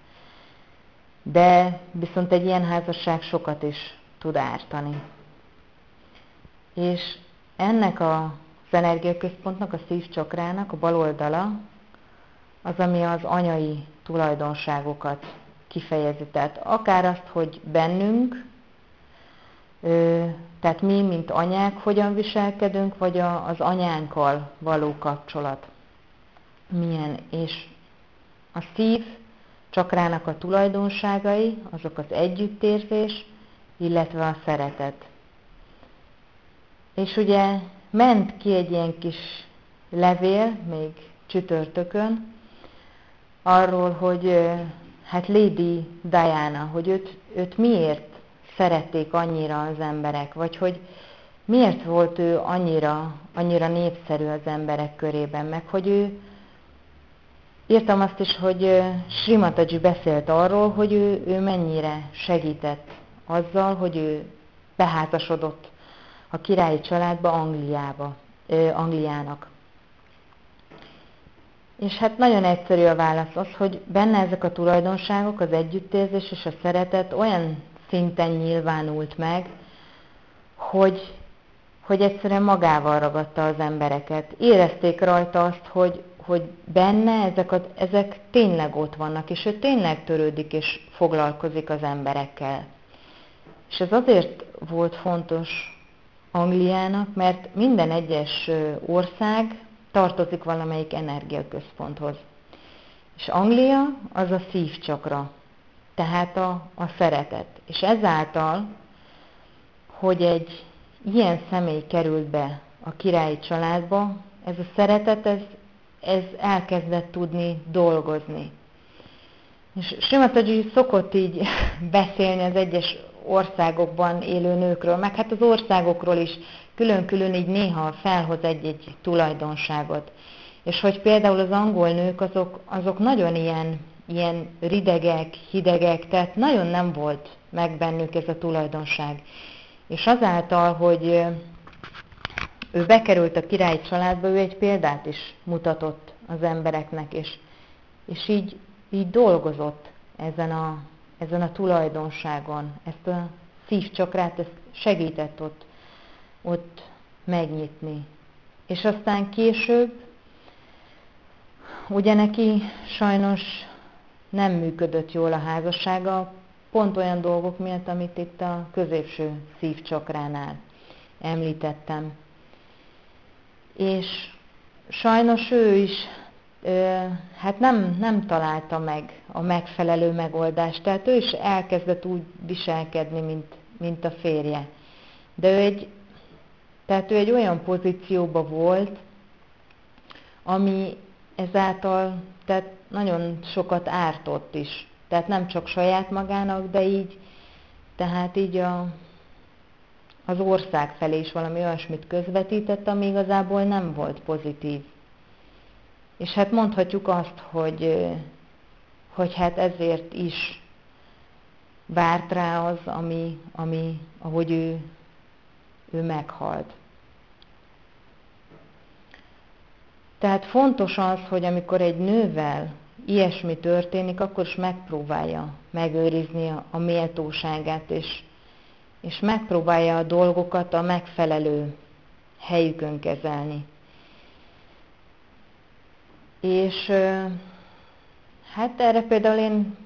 A: De viszont egy ilyen házasság sokat is tud ártani. És ennek az energiaközpontnak, a szívcsakrának a bal oldala, az, ami az anyai tulajdonságokat kifejezi. Tehát akár azt, hogy bennünk tehát mi, mint anyák, hogyan viselkedünk, vagy az anyánkkal való kapcsolat milyen. És a szív csakrának a tulajdonságai, azok az együttérzés, illetve a szeretet. És ugye ment ki egy ilyen kis levél, még csütörtökön, arról, hogy hát Lady Diana, hogy őt, őt miért szerették annyira az emberek, vagy hogy miért volt ő annyira, annyira népszerű az emberek körében, meg hogy ő, írtam azt is, hogy Srimataji beszélt arról, hogy ő, ő mennyire segített azzal, hogy ő beházasodott a királyi családba Angliába, Angliának. És hát nagyon egyszerű a válasz az, hogy benne ezek a tulajdonságok, az együttérzés és a szeretet olyan szinten nyilvánult meg, hogy, hogy egyszerűen magával ragadta az embereket. Érezték rajta azt, hogy, hogy benne ezek, a, ezek tényleg ott vannak, és ő tényleg törődik és foglalkozik az emberekkel. És ez azért volt fontos Angliának, mert minden egyes ország tartozik valamelyik energiaközponthoz. És Anglia az a szívcsakra, tehát a, a szeretet. És ezáltal, hogy egy ilyen személy került be a királyi családba, ez a szeretet, ez, ez elkezdett tudni dolgozni. És Srimataji szokott így beszélni az egyes országokban élő nőkről, meg hát az országokról is külön-külön így néha felhoz egy-egy tulajdonságot. És hogy például az angol nők azok, azok nagyon ilyen, ilyen ridegek, hidegek, tehát nagyon nem volt meg bennük ez a tulajdonság. És azáltal, hogy ő bekerült a királyi családba, ő egy példát is mutatott az embereknek, és, és így, így dolgozott ezen a, ezen a tulajdonságon, ezt a szívcsakrát, ezt segített ott, ott megnyitni. És aztán később, ugye neki sajnos nem működött jól a házassága, pont olyan dolgok miatt, amit itt a középső szívcsakránál említettem. És sajnos ő is hát nem, nem találta meg a megfelelő megoldást, tehát ő is elkezdett úgy viselkedni, mint, mint a férje. De ő egy, tehát ő egy olyan pozícióban volt, ami ezáltal tehát nagyon sokat ártott is. Tehát nem csak saját magának, de így, tehát így a, az ország felé is valami olyasmit közvetített, ami igazából nem volt pozitív. És hát mondhatjuk azt, hogy, hogy hát ezért is várt rá az, ami, ami ahogy ő, ő meghalt. Tehát fontos az, hogy amikor egy nővel ilyesmi történik, akkor is megpróbálja megőrizni a méltóságát, és, és megpróbálja a dolgokat a megfelelő helyükön kezelni. És hát erre például én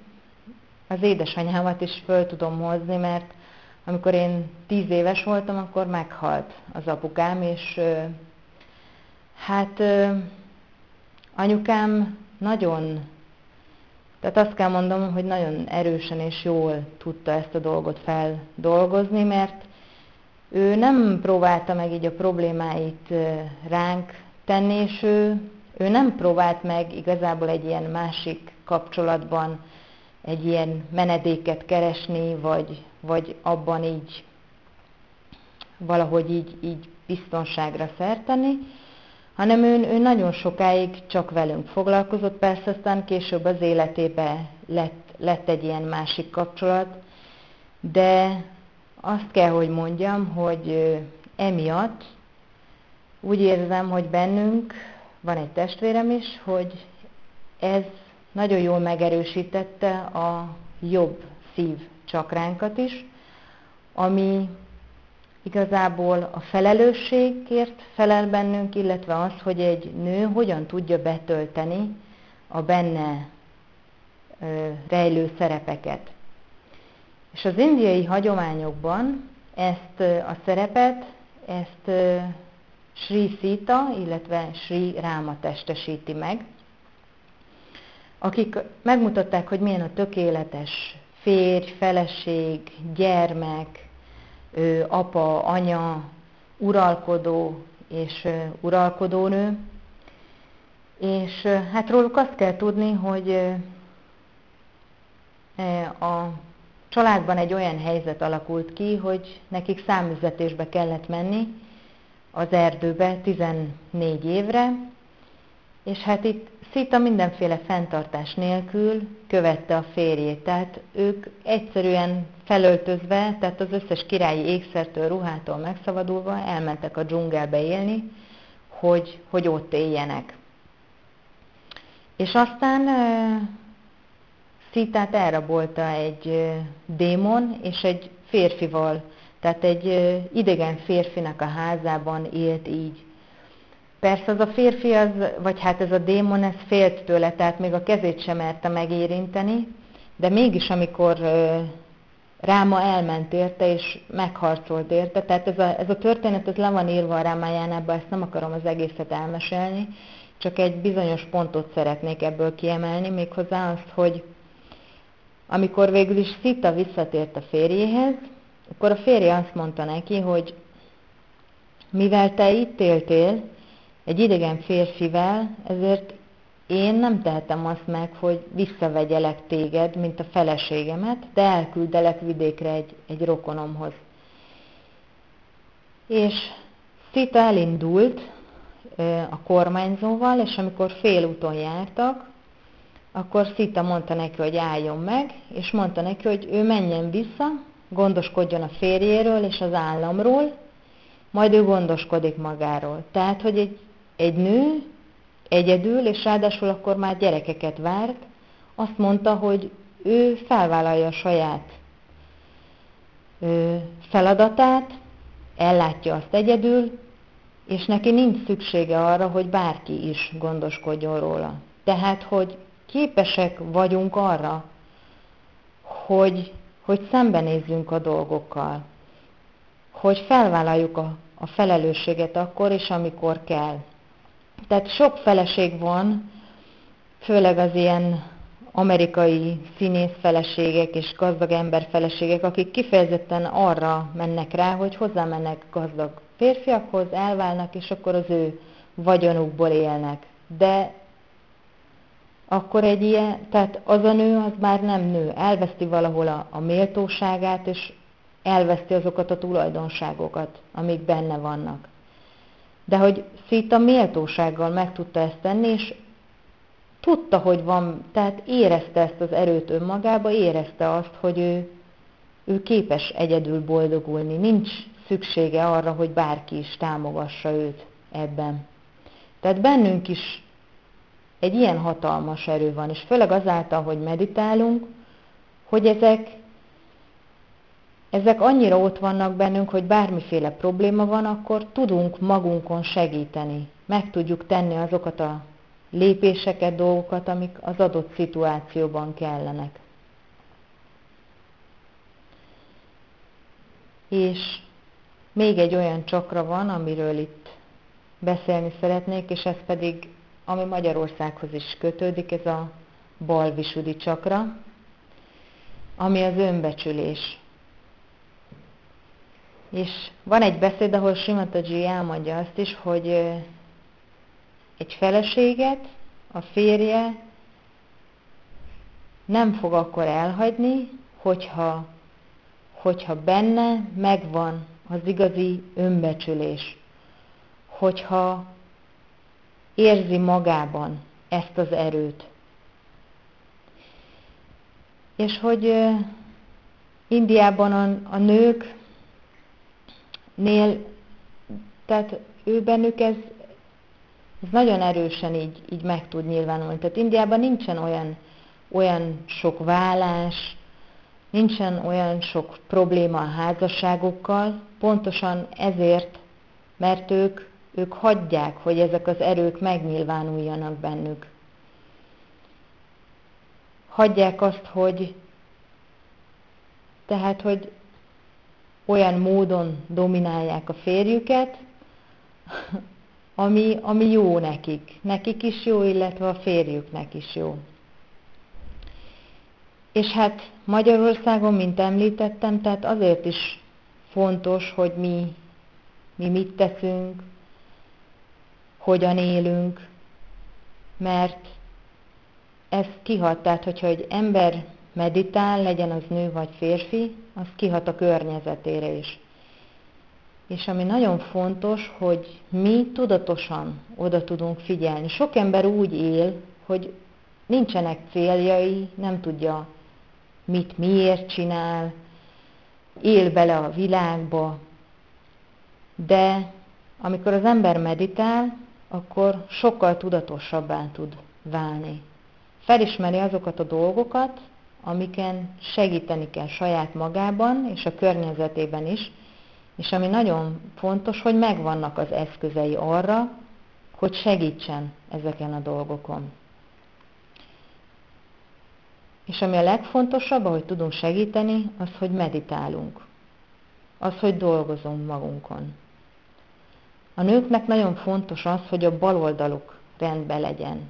A: az édesanyámat is föl tudom hozni, mert amikor én tíz éves voltam, akkor meghalt az apukám, és hát anyukám nagyon, tehát azt kell mondom, hogy nagyon erősen és jól tudta ezt a dolgot feldolgozni, mert ő nem próbálta meg így a problémáit ránk tenni, és ő ő nem próbált meg igazából egy ilyen másik kapcsolatban egy ilyen menedéket keresni, vagy, vagy abban így valahogy így, így biztonságra szerteni, hanem ő, ő nagyon sokáig csak velünk foglalkozott, persze aztán később az életébe lett, lett egy ilyen másik kapcsolat, de azt kell, hogy mondjam, hogy emiatt úgy érzem, hogy bennünk van egy testvérem is, hogy ez nagyon jól megerősítette a jobb szív csakránkat is, ami igazából a felelősségért felel bennünk, illetve az, hogy egy nő hogyan tudja betölteni a benne rejlő szerepeket. És az indiai hagyományokban ezt a szerepet, ezt Sri Sita, illetve Sri Ráma testesíti meg, akik megmutatták, hogy milyen a tökéletes férj, feleség, gyermek, apa, anya, uralkodó és uralkodónő. És hát róluk azt kell tudni, hogy e, a családban egy olyan helyzet alakult ki, hogy nekik számüzetésbe kellett menni az erdőbe 14 évre, és hát itt Szita mindenféle fenntartás nélkül követte a férjét, tehát ők egyszerűen felöltözve, tehát az összes királyi ékszertől, ruhától megszabadulva elmentek a dzsungelbe élni, hogy, hogy ott éljenek. És aztán Szitát elrabolta egy démon, és egy férfival, tehát egy idegen férfinak a házában élt így. Persze az a férfi, az, vagy hát ez a démon, ez félt tőle, tehát még a kezét sem merte megérinteni, de mégis amikor Ráma elment érte, és megharcolt érte, tehát ez a, ez a történet, ez le van írva a Rámájánában, ezt nem akarom az egészet elmesélni, csak egy bizonyos pontot szeretnék ebből kiemelni, méghozzá azt, hogy amikor végül is Szita visszatért a férjéhez, akkor a férje azt mondta neki, hogy mivel te itt éltél, egy idegen férfivel, ezért én nem tehetem azt meg, hogy visszavegyelek téged, mint a feleségemet, de elküldelek vidékre egy, egy rokonomhoz. És Szita elindult a kormányzóval, és amikor félúton jártak, akkor Szita mondta neki, hogy álljon meg, és mondta neki, hogy ő menjen vissza, gondoskodjon a férjéről és az államról, majd ő gondoskodik magáról. Tehát, hogy egy egy nő egyedül, és ráadásul akkor már gyerekeket várt, azt mondta, hogy ő felvállalja a saját feladatát, ellátja azt egyedül, és neki nincs szüksége arra, hogy bárki is gondoskodjon róla. Tehát, hogy képesek vagyunk arra, hogy, hogy szembenézzünk a dolgokkal, hogy felvállaljuk a, a felelősséget akkor és amikor kell. Tehát sok feleség van, főleg az ilyen amerikai színész feleségek és gazdag ember feleségek, akik kifejezetten arra mennek rá, hogy hozzámennek gazdag férfiakhoz, elválnak, és akkor az ő vagyonukból élnek. De akkor egy ilyen, tehát az a nő az már nem nő, elveszti valahol a, a méltóságát, és elveszti azokat a tulajdonságokat, amik benne vannak de hogy Szita méltósággal meg tudta ezt tenni, és tudta, hogy van, tehát érezte ezt az erőt önmagába, érezte azt, hogy ő, ő képes egyedül boldogulni, nincs szüksége arra, hogy bárki is támogassa őt ebben. Tehát bennünk is egy ilyen hatalmas erő van, és főleg azáltal, hogy meditálunk, hogy ezek ezek annyira ott vannak bennünk, hogy bármiféle probléma van, akkor tudunk magunkon segíteni. Meg tudjuk tenni azokat a lépéseket, dolgokat, amik az adott szituációban kellenek. És még egy olyan csakra van, amiről itt beszélni szeretnék, és ez pedig, ami Magyarországhoz is kötődik, ez a balvisudi csakra, ami az önbecsülés. És van egy beszéd, ahol Simataji elmondja azt is, hogy egy feleséget a férje nem fog akkor elhagyni, hogyha, hogyha benne megvan az igazi önbecsülés, hogyha érzi magában ezt az erőt. És hogy Indiában a, a nők nél, tehát ő bennük ez, ez nagyon erősen így, így meg tud nyilvánulni. Tehát Indiában nincsen olyan, olyan sok vállás, nincsen olyan sok probléma a házasságokkal, pontosan ezért, mert ők, ők hagyják, hogy ezek az erők megnyilvánuljanak bennük. Hagyják azt, hogy tehát, hogy olyan módon dominálják a férjüket, ami, ami jó nekik. Nekik is jó, illetve a férjüknek is jó. És hát Magyarországon, mint említettem, tehát azért is fontos, hogy mi, mi mit teszünk, hogyan élünk, mert ez kihat, tehát hogyha egy ember meditál, legyen az nő vagy férfi, az kihat a környezetére is. És ami nagyon fontos, hogy mi tudatosan oda tudunk figyelni. Sok ember úgy él, hogy nincsenek céljai, nem tudja, mit miért csinál, él bele a világba, de amikor az ember meditál, akkor sokkal tudatosabbá tud válni. Felismeri azokat a dolgokat, amiken segíteni kell saját magában és a környezetében is, és ami nagyon fontos, hogy megvannak az eszközei arra, hogy segítsen ezeken a dolgokon. És ami a legfontosabb, ahogy tudunk segíteni, az, hogy meditálunk. Az, hogy dolgozunk magunkon. A nőknek nagyon fontos az, hogy a baloldaluk rendben legyen.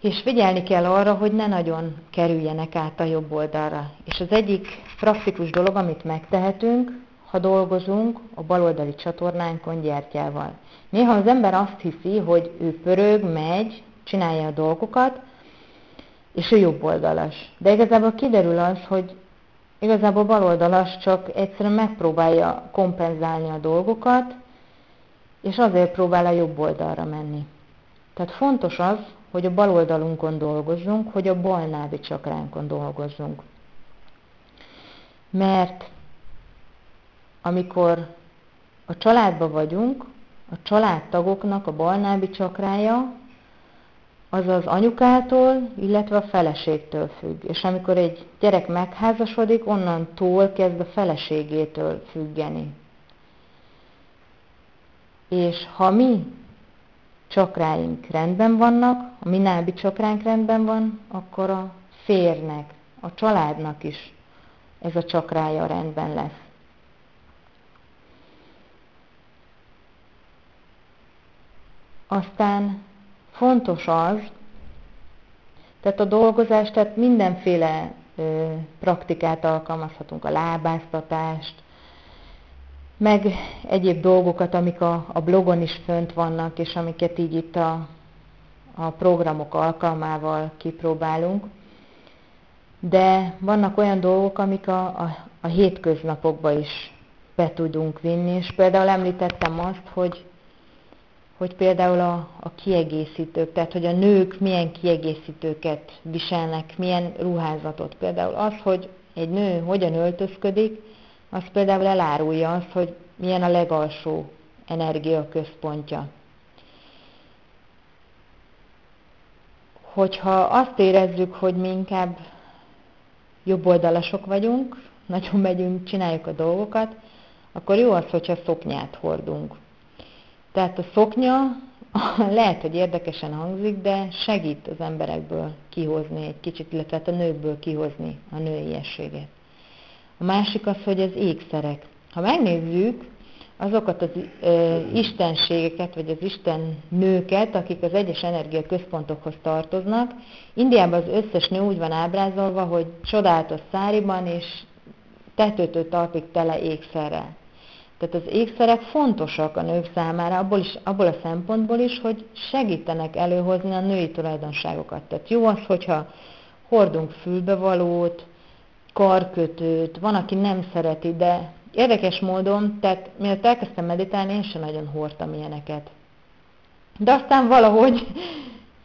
A: És figyelni kell arra, hogy ne nagyon kerüljenek át a jobb oldalra. És az egyik praktikus dolog, amit megtehetünk, ha dolgozunk a baloldali csatornánkon gyertyával. Néha az ember azt hiszi, hogy ő pörög, megy, csinálja a dolgokat, és ő jobb oldalas. De igazából kiderül az, hogy igazából baloldalas csak egyszerűen megpróbálja kompenzálni a dolgokat, és azért próbál a jobb oldalra menni. Tehát fontos az, hogy a bal oldalunkon dolgozzunk, hogy a bal nábi csakránkon dolgozzunk. Mert amikor a családban vagyunk, a családtagoknak a balnábi csakrája az az anyukától, illetve a feleségtől függ. És amikor egy gyerek megházasodik, onnantól kezd a feleségétől függeni. És ha mi csakráink rendben vannak, a mi nábi csakránk rendben van, akkor a férnek, a családnak is ez a csakrája rendben lesz. Aztán fontos az, tehát a dolgozás, tehát mindenféle ö, praktikát alkalmazhatunk, a lábáztatást, meg egyéb dolgokat, amik a, a blogon is fönt vannak, és amiket így itt a, a programok alkalmával kipróbálunk. De vannak olyan dolgok, amik a, a, a hétköznapokba is be tudunk vinni, és például említettem azt, hogy hogy például a, a kiegészítők, tehát hogy a nők milyen kiegészítőket viselnek, milyen ruházatot. Például az, hogy egy nő hogyan öltözködik, az például elárulja azt, hogy milyen a legalsó energiaközpontja. Hogyha azt érezzük, hogy mi inkább jobboldalasok vagyunk, nagyon megyünk, csináljuk a dolgokat, akkor jó az, hogyha szoknyát hordunk. Tehát a szoknya lehet, hogy érdekesen hangzik, de segít az emberekből kihozni egy kicsit, illetve hát a nőkből kihozni a nőiességet. A másik az, hogy az ékszerek. Ha megnézzük azokat az ö, istenségeket, vagy az isten nőket, akik az egyes energiaközpontokhoz tartoznak, Indiában az összes nő úgy van ábrázolva, hogy csodálatos száriban és tetőtől talpig tele ékszerrel. Tehát az ékszerek fontosak a nők számára abból, is, abból a szempontból is, hogy segítenek előhozni a női tulajdonságokat. Tehát jó az, hogyha hordunk fülbevalót, karkötőt, van, aki nem szereti, de érdekes módon, tehát mielőtt elkezdtem meditálni, én sem nagyon hordtam ilyeneket. De aztán valahogy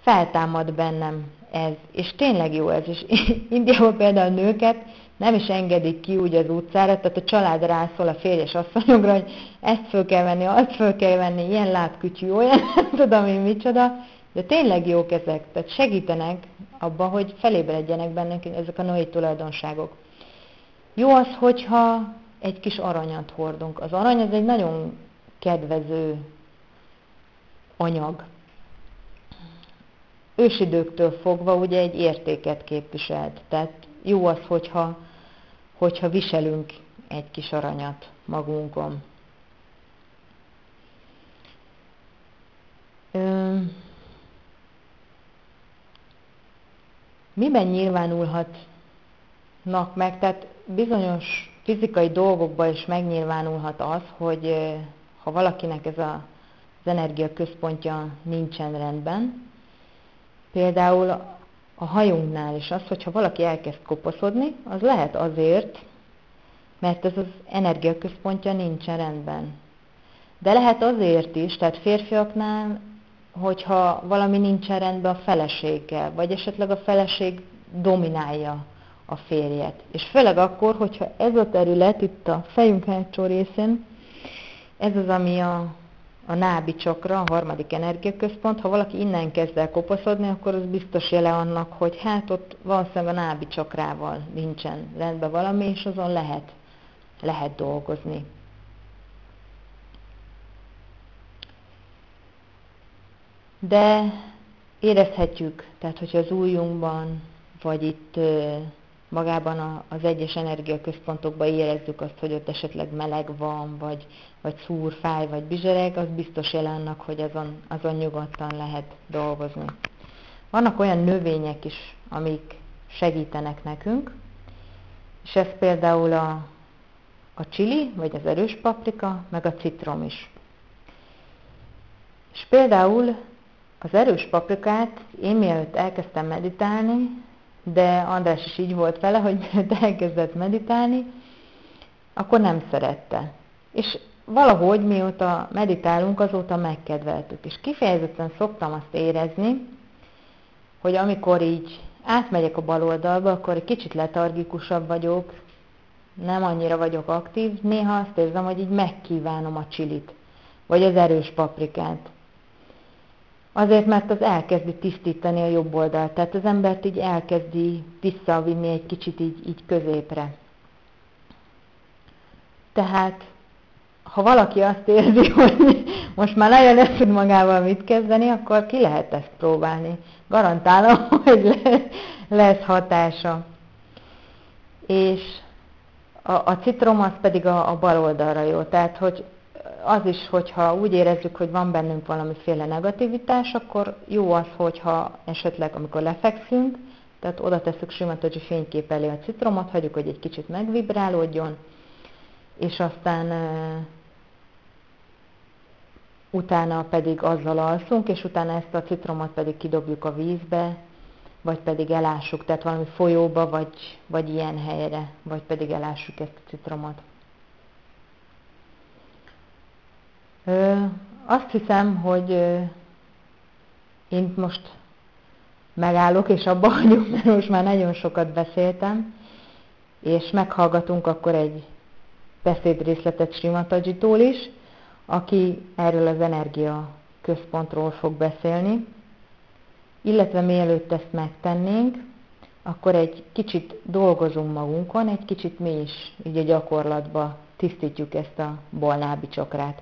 A: feltámad bennem ez, és tényleg jó ez, és Indiában például nőket nem is engedik ki úgy az utcára, tehát a család rászól a férjes asszonyokra, hogy ezt föl kell venni, azt föl kell venni, ilyen lábkütyű, olyan, nem tudom én micsoda, de tényleg jók ezek, tehát segítenek abban, hogy felébredjenek bennünk ezek a női tulajdonságok. Jó az, hogyha egy kis aranyat hordunk. Az arany az egy nagyon kedvező anyag. Ősidőktől fogva ugye egy értéket képviselt. Tehát jó az, hogyha hogyha viselünk egy kis aranyat magunkon. Ö, miben nyilvánulhatnak meg? Tehát bizonyos fizikai dolgokban is megnyilvánulhat az, hogy ha valakinek ez a, az energia központja nincsen rendben, például a hajunknál is az, hogyha valaki elkezd koposzodni, az lehet azért, mert ez az energiaközpontja nincsen rendben. De lehet azért is, tehát férfiaknál, hogyha valami nincsen rendben a feleséggel, vagy esetleg a feleség dominálja a férjet. És főleg akkor, hogyha ez a terület itt a fejünk hátsó részén, ez az, ami a, a nábi csakra, a harmadik energiaközpont, ha valaki innen kezd el kopaszodni, akkor az biztos jele annak, hogy hát ott valószínűleg a nábi csakrával nincsen rendben valami, és azon lehet, lehet dolgozni. De érezhetjük, tehát hogyha az újunkban, vagy itt magában az egyes energiaközpontokban érezzük azt, hogy ott esetleg meleg van, vagy, vagy szúr, fáj, vagy bizsereg, az biztos jel annak, hogy azon, azon nyugodtan lehet dolgozni. Vannak olyan növények is, amik segítenek nekünk, és ez például a, a csili, vagy az erős paprika, meg a citrom is. És például az erős paprikát én mielőtt elkezdtem meditálni, de András is így volt vele, hogy elkezdett meditálni, akkor nem szerette. És valahogy mióta meditálunk, azóta megkedveltük. És kifejezetten szoktam azt érezni, hogy amikor így átmegyek a bal oldalba, akkor egy kicsit letargikusabb vagyok, nem annyira vagyok aktív, néha azt érzem, hogy így megkívánom a csilit, vagy az erős paprikát. Azért, mert az elkezdi tisztítani a jobb oldalt, tehát az embert így elkezdi visszavinni egy kicsit így, így középre. Tehát, ha valaki azt érzi, hogy most már nagyon nem tud magával mit kezdeni, akkor ki lehet ezt próbálni. Garantálom, hogy lesz hatása. És a, a citrom az pedig a, a bal oldalra jó. Tehát, hogy az is, hogyha úgy érezzük, hogy van bennünk valamiféle negativitás, akkor jó az, hogyha esetleg, amikor lefekszünk, tehát oda tesszük Simatoji fénykép elé a citromot, hagyjuk, hogy egy kicsit megvibrálódjon, és aztán utána pedig azzal alszunk, és utána ezt a citromot pedig kidobjuk a vízbe, vagy pedig elássuk, tehát valami folyóba, vagy, vagy ilyen helyre, vagy pedig elássuk ezt a citromot. Azt hiszem, hogy én most megállok, és abba hagyom, mert most már nagyon sokat beszéltem, és meghallgatunk akkor egy beszédrészletet Srimatadzsitól is, aki erről az energia központról fog beszélni. Illetve mielőtt ezt megtennénk, akkor egy kicsit dolgozunk magunkon, egy kicsit mi is így a gyakorlatba tisztítjuk ezt a bolnábi csakrát.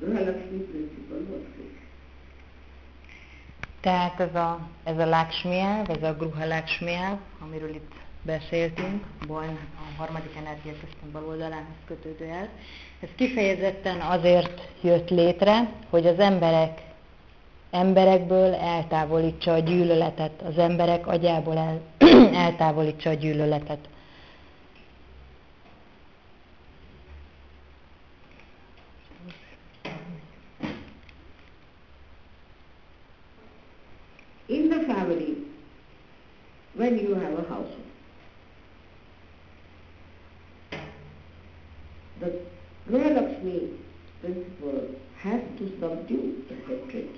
B: Grahalakshmi principle was.
A: Tehát ez a, ez a Lakshmi elv, ez a Gruha Lakshmi elv, amiről itt beszéltünk, Boln a harmadik energiaközpont bal oldalához kötődő el. Ez kifejezetten azért jött létre, hogy az emberek emberekből eltávolítsa a gyűlöletet, az emberek agyából el, eltávolítsa a gyűlöletet.
B: When you have a household. The Grihalakshmi principle has to subdue the hatred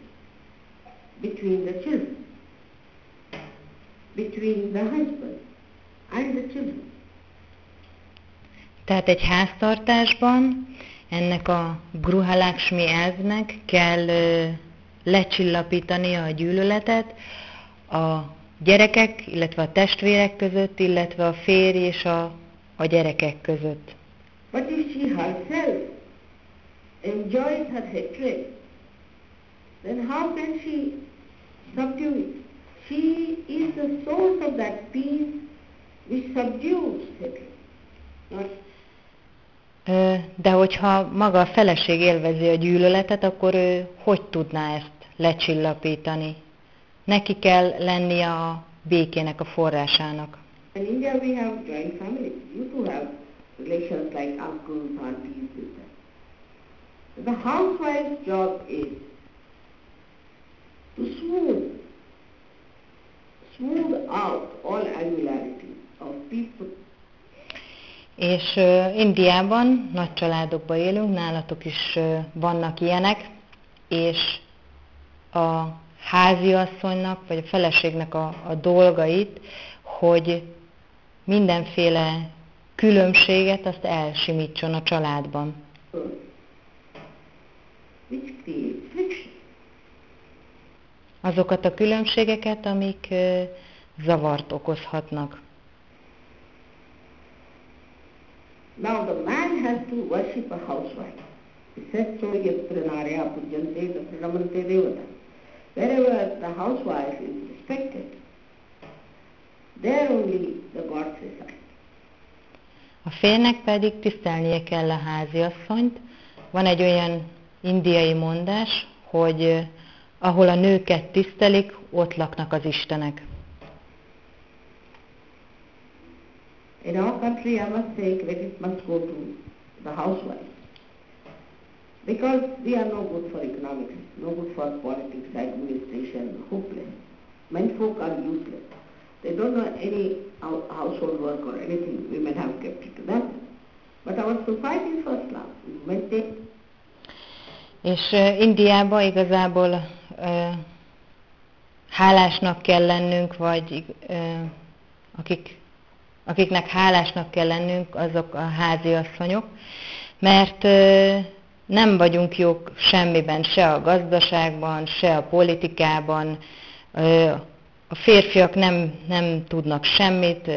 B: between the children, between the husband and the children.
A: Tehát egy háztartásban ennek a Gruhalakshmi elvnek kell lecsillapítani a gyűlöletet a gyerekek, illetve a testvérek között, illetve a férj és a, a gyerekek között.
B: But if she herself enjoys her hatred, then how can she subdue it? She is the source of that peace which subdues hatred. Not
A: de hogyha maga a feleség élvezi a gyűlöletet, akkor ő hogy tudná ezt lecsillapítani? Neki kell lennie a békének a forrásának.
B: In India we have joint families. You too have relations like uncles, aunties, sisters. The housewife's job is to smooth, smooth out all angularity of people
A: és uh, Indiában nagy családokban élünk, nálatok is uh, vannak ilyenek, és a háziasszonynak, vagy a feleségnek a, a dolgait, hogy mindenféle különbséget azt elsimítson a családban. Azokat a különbségeket, amik zavart okozhatnak.
B: Now the man has to worship a housewife. He says so yastranarya pujyante pranamante devata. Wherever the housewife is respected, there only the gods reside.
A: A férnek pedig tisztelnie kell a háziasszonyt. Van egy olyan indiai mondás, hogy eh, ahol a nőket tisztelik, ott laknak az istenek.
B: In our country, I must say, credit must go to the housewife. Because we are no good for economics, no good for politics, administration, hopeless. Men folk are useless. They don't know any household work or anything. Women have kept it to them. But our society is first class. Men take
A: és uh, Indiában igazából uh, hálásnak kell lennünk, vagy uh, akik akiknek hálásnak kell lennünk, azok a háziasszonyok, mert nem vagyunk jók semmiben, se a gazdaságban, se a politikában, a férfiak nem, nem tudnak semmit,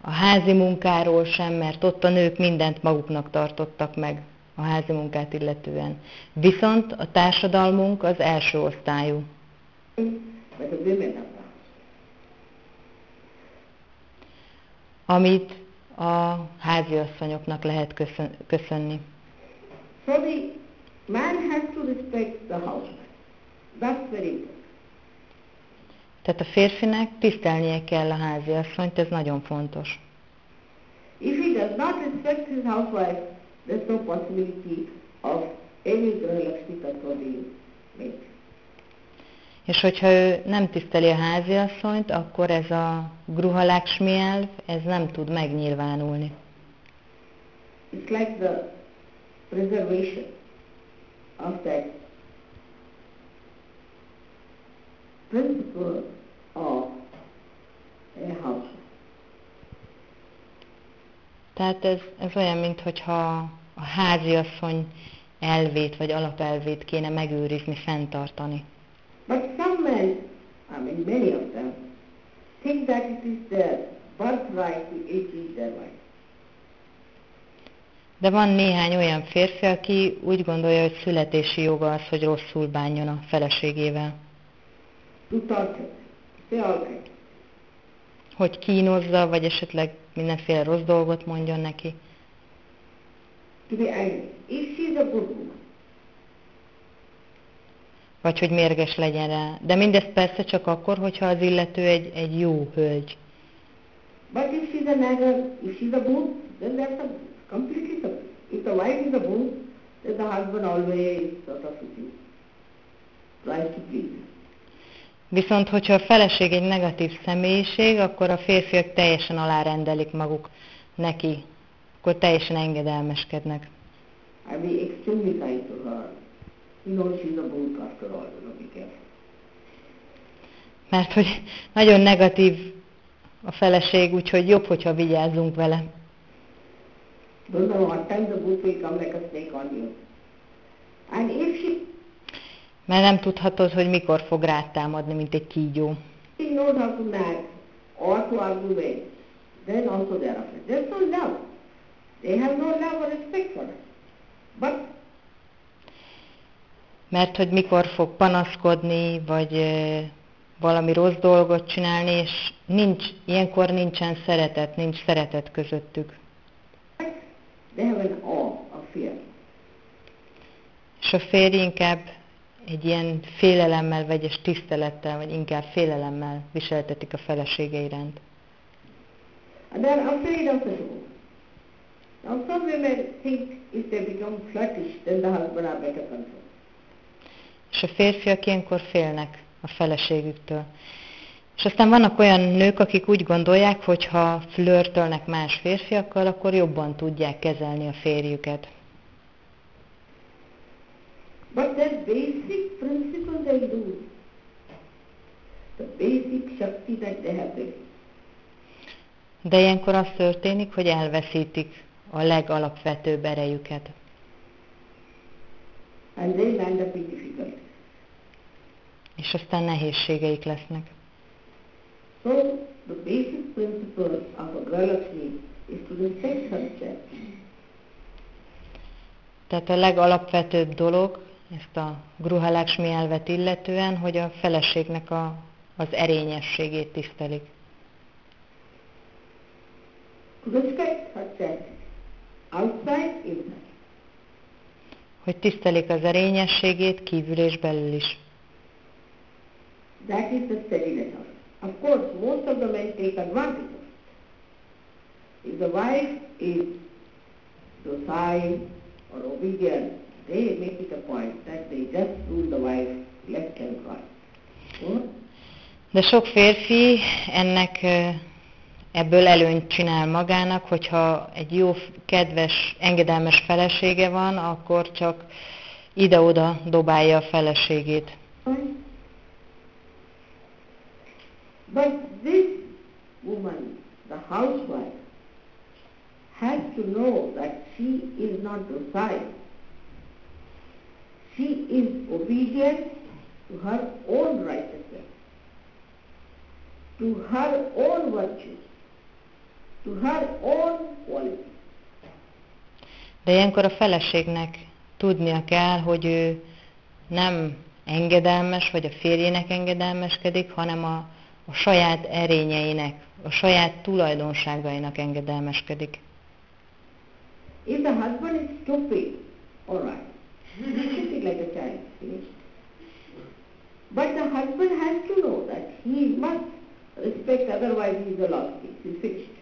A: a házi munkáról sem, mert ott a nők mindent maguknak tartottak meg a házi munkát illetően. Viszont a társadalmunk az első osztályú. amit a háziasszonyoknak lehet köszön, köszönni.
B: So the man has to respect the housewife. That's very important.
A: Tehát a férfinek tisztelnie kell a háziasszonyt, ez nagyon fontos.
B: If he does not respect his housewife, there's no possibility of any Grahalakshmi tattva being made.
A: És hogyha ő nem tiszteli a háziasszonyt, akkor ez a gruhalakshmi elv, ez nem tud megnyilvánulni.
B: It's like the preservation of that principle of a house.
A: Tehát ez, ez olyan, mintha a háziasszony elvét vagy alapelvét kéne megőrizni, fenntartani.
B: But some men, I mean many of them, think that it is their birthright to ill-treat their wife.
A: De van néhány olyan férfi, aki úgy gondolja, hogy születési joga az, hogy rosszul bánjon a feleségével.
B: Torture, say
A: Hogy kínozza, vagy esetleg mindenféle rossz dolgot mondjon neki. Vagy hogy mérges legyen rá. De mindez persze csak akkor, hogyha az illető egy, egy jó hölgy.
B: But if she's a nagger, if she's a bull, then that's a completely. If the wife is a bull, then the husband always sort of tries to please.
A: Viszont, hogyha a feleség egy negatív személyiség, akkor a férfiak teljesen alárendelik maguk neki, akkor teljesen engedelmeskednek.
B: I be extremely kind to her. You know, she's a brute after all, you know, be careful.
A: Mert hogy nagyon negatív a feleség, úgyhogy jobb, hogyha vigyázzunk vele.
B: Don't know what time the brute will come like a snake on you. And if she
A: Mert nem tudhatod, hogy mikor fog rátámadni, mint egy kígyó.
B: she knows how to nag or to argue then also they are afraid. There's no love. They have no love or respect for her. But
A: Mert hogy mikor fog panaszkodni, vagy ö, valami rossz dolgot csinálni, és nincs, ilyenkor nincsen szeretet, nincs szeretet közöttük.
B: They have an awe of fear.
A: És a férj inkább egy ilyen félelemmel, vegyes tisztelettel, vagy inkább félelemmel viseltetik a felesége iránt.
B: And they are afraid of the home. Now some women think if they become flirtish, then the husband are better controlled.
A: És a férfiak ilyenkor félnek a feleségüktől. És aztán vannak olyan nők, akik úgy gondolják, hogy ha flörtölnek más férfiakkal, akkor jobban tudják kezelni a férjüket.
B: But their basic principle they lose. The basic Shakti that they have.
A: De ilyenkor az történik, hogy elveszítik a legalapvetőbb erejüket.
B: And they land up in difficulties.
A: És aztán nehézségeik lesznek.
B: So the basic principle of a Gralakshmi is to respect herself.
A: Tehát a legalapvetőbb dolog, ezt a Gruhalakshmi elvet illetően, hogy a feleségnek a, az erényességét tisztelik.
B: Respect herself outside, inside.
A: Hogy tisztelik az erényességét kívül és belül is.
B: That is the steadiness of. Of course, most of the men take advantage of it. If the wife is docile or obedient, they make it a point that they just rule the wife left and right. So,
A: De sok férfi ennek ebből előnyt csinál magának, hogyha egy jó, kedves, engedelmes felesége van, akkor csak ide-oda dobálja a feleségét.
B: But this woman, the housewife, has to know that she is not docile. She is obedient to her own righteousness, to her own virtue, to her own quality.
A: De ilyenkor a feleségnek tudnia kell, hogy ő nem engedelmes, vagy a férjének engedelmeskedik, hanem a, a saját erényeinek, a saját tulajdonságainak engedelmeskedik.
B: If the husband is stupid, all right, treat like a child, finished. But the husband has to know that he must respect, otherwise he is a lost case, he's finished.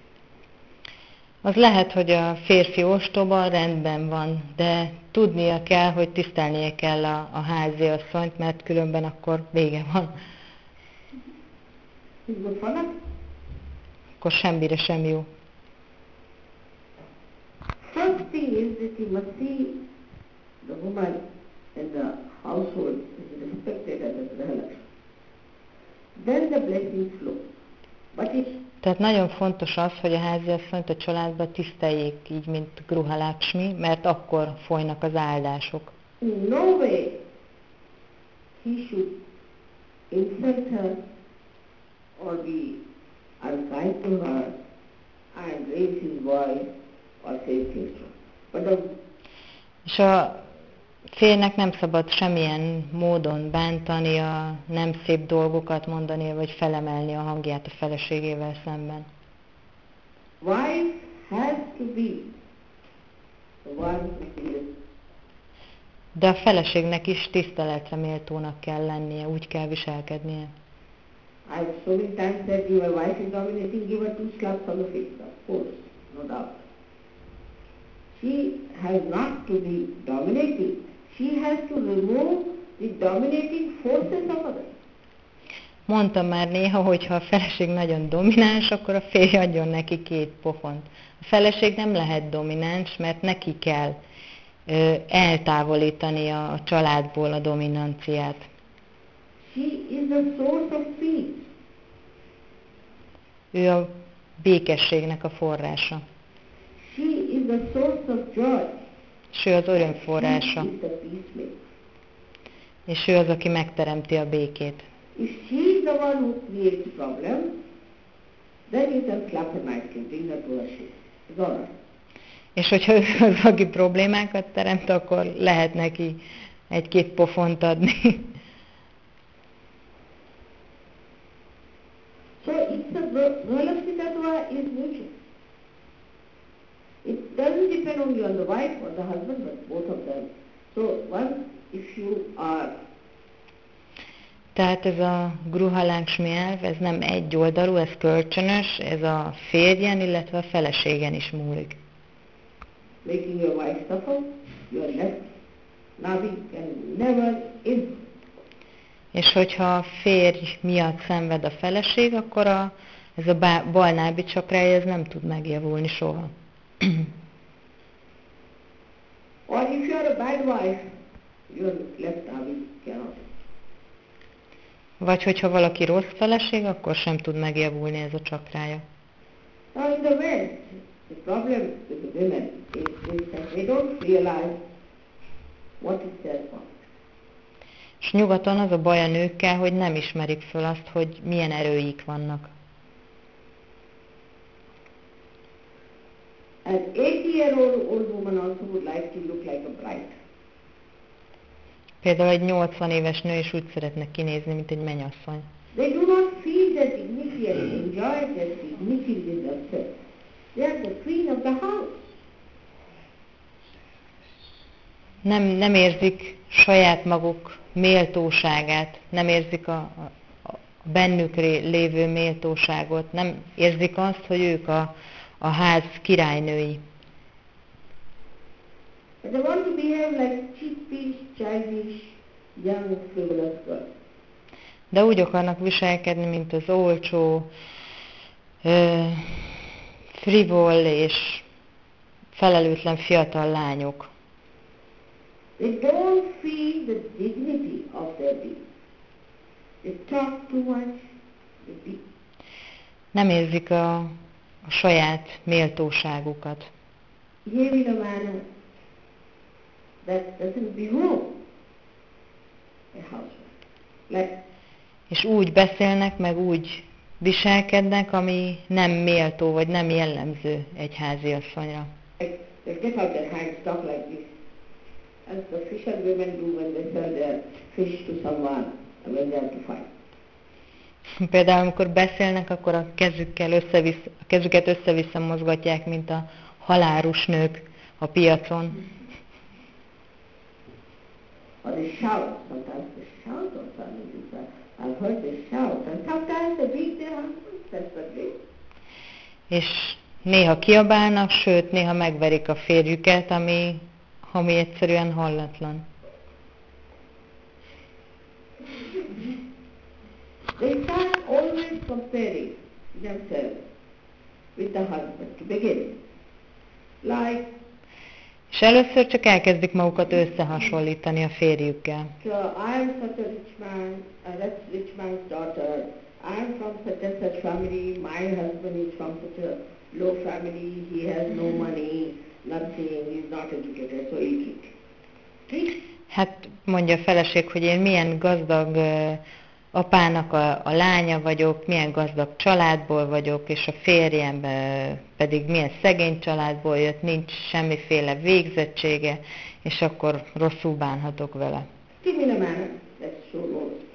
A: Az lehet, hogy a férfi ostoba rendben van, de tudnia kell, hogy tisztelnie kell a, a háziasszonyt, mert különben akkor vége van.
B: For nothing.
A: Akkor semmire sem jó.
B: First thing is that you must see the woman in the household is respected as a Grahalakshmi. Then the blessings flow. But if
A: Tehát nagyon fontos az, hogy a háziasszonyt a családba tiszteljék így, mint Gruhalakshmi, mert akkor folynak az áldások.
B: in no way he should insult her or be unkind to her and raise his voice or say things. But the
A: És a férnek nem szabad semmilyen módon bántania, nem szép dolgokat mondani, vagy felemelni a hangját a feleségével szemben.
B: wife has to be the one who is
A: De a feleségnek is tiszteletre méltónak kell lennie, úgy kell viselkednie.
B: I've so many times said your wife is dominating, give her two slaps on the face, of course, no doubt. She has not to be dominating. She has to remove the dominating forces of others.
A: mondtam már néha, hogy ha a feleség nagyon domináns, akkor a férj adjon neki két pofont. A feleség nem lehet domináns, mert neki kell ö, eltávolítani a, a családból a dominanciát.
B: She is the source of peace.
A: Ő a békességnek a forrása.
B: She is the source of joy.
A: És ő az öröm forrása.
B: The.
A: És ő az, aki megteremti a békét.
B: If she is the one who creates problem, then you can slap. It's all right.
A: És hogyha ő az, aki problémákat teremt, akkor lehet neki egy-két pofont adni.
B: So velocity is neutral. It doesn't depend only on the wife or the husband, but both of them. So once if you are
A: tehát ez a gruhalánksmi elv, ez nem egy oldalú, ez kölcsönös, ez a férjen, illetve a feleségen is múlik.
B: Making your wife suffer, your left can never end.
A: És hogyha a férj miatt szenved a feleség, akkor a ez a balnábi csakrája ez nem tud megjavulni soha.
B: Or if you are a bad wife, your left navi cannot.
A: Vagy hogyha valaki rossz feleség, akkor sem tud megjavulni ez a csakrája.
B: Now in the West, the problem with the women is, is that they don't realize what is their part.
A: És nyugaton az a baj a nőkkel, hogy nem ismerik föl azt, hogy milyen erőik vannak.
B: An 80-year-old old woman also would like to look like a bride.
A: Például egy 80 éves nő is úgy szeretne kinézni, mint egy mennyasszony.
B: They do not feel their dignity and enjoy their dignity within themselves. They are the queen of the house.
A: Nem, nem érzik saját maguk méltóságát, nem érzik a, a, bennük lévő méltóságot, nem érzik azt, hogy ők a, a ház királynői.
B: But they want to behave like cheapish, childish, young, frivolous girls.
A: De úgy akarnak viselkedni, mint az olcsó, ö, frivol és felelőtlen fiatal lányok.
B: They don't feel the dignity of their being. They talk too much. They be-
A: Nem érzik a, a saját méltóságukat.
B: in a manner that doesn't behoove a housewife. Like
A: És úgy beszélnek, meg úgy viselkednek, ami nem méltó, vagy nem jellemző egy háziasszonyra.
B: As the fisher women do when they sell their fish to someone when they have to fight.
A: Például, amikor beszélnek, akkor a kezükkel összevisz, a kezüket össze-vissza mozgatják, mint a halárus nők a piacon.
B: Or they shout. Sometimes they shout on families. I- I've heard they shout. And sometimes they beat their husbands desperately.
A: És néha kiabálnak, sőt, néha megverik a férjüket, ami, ami egyszerűen hallatlan.
B: They start always comparing themselves with the husband to begin. Like,
A: És először csak elkezdik magukat összehasonlítani a férjükkel.
B: so I am such a rich man, a rich, man's daughter. I am from such and such family. My husband is from such a low family. He has no money, nothing. He's not educated, so. See?
A: Hát mondja a feleség, hogy én milyen gazdag ö, apának a, a lánya vagyok, milyen gazdag családból vagyok, és a férjem pedig milyen szegény családból jött, nincs semmiféle végzettsége, és akkor rosszul bánhatok vele.
B: Show no respect.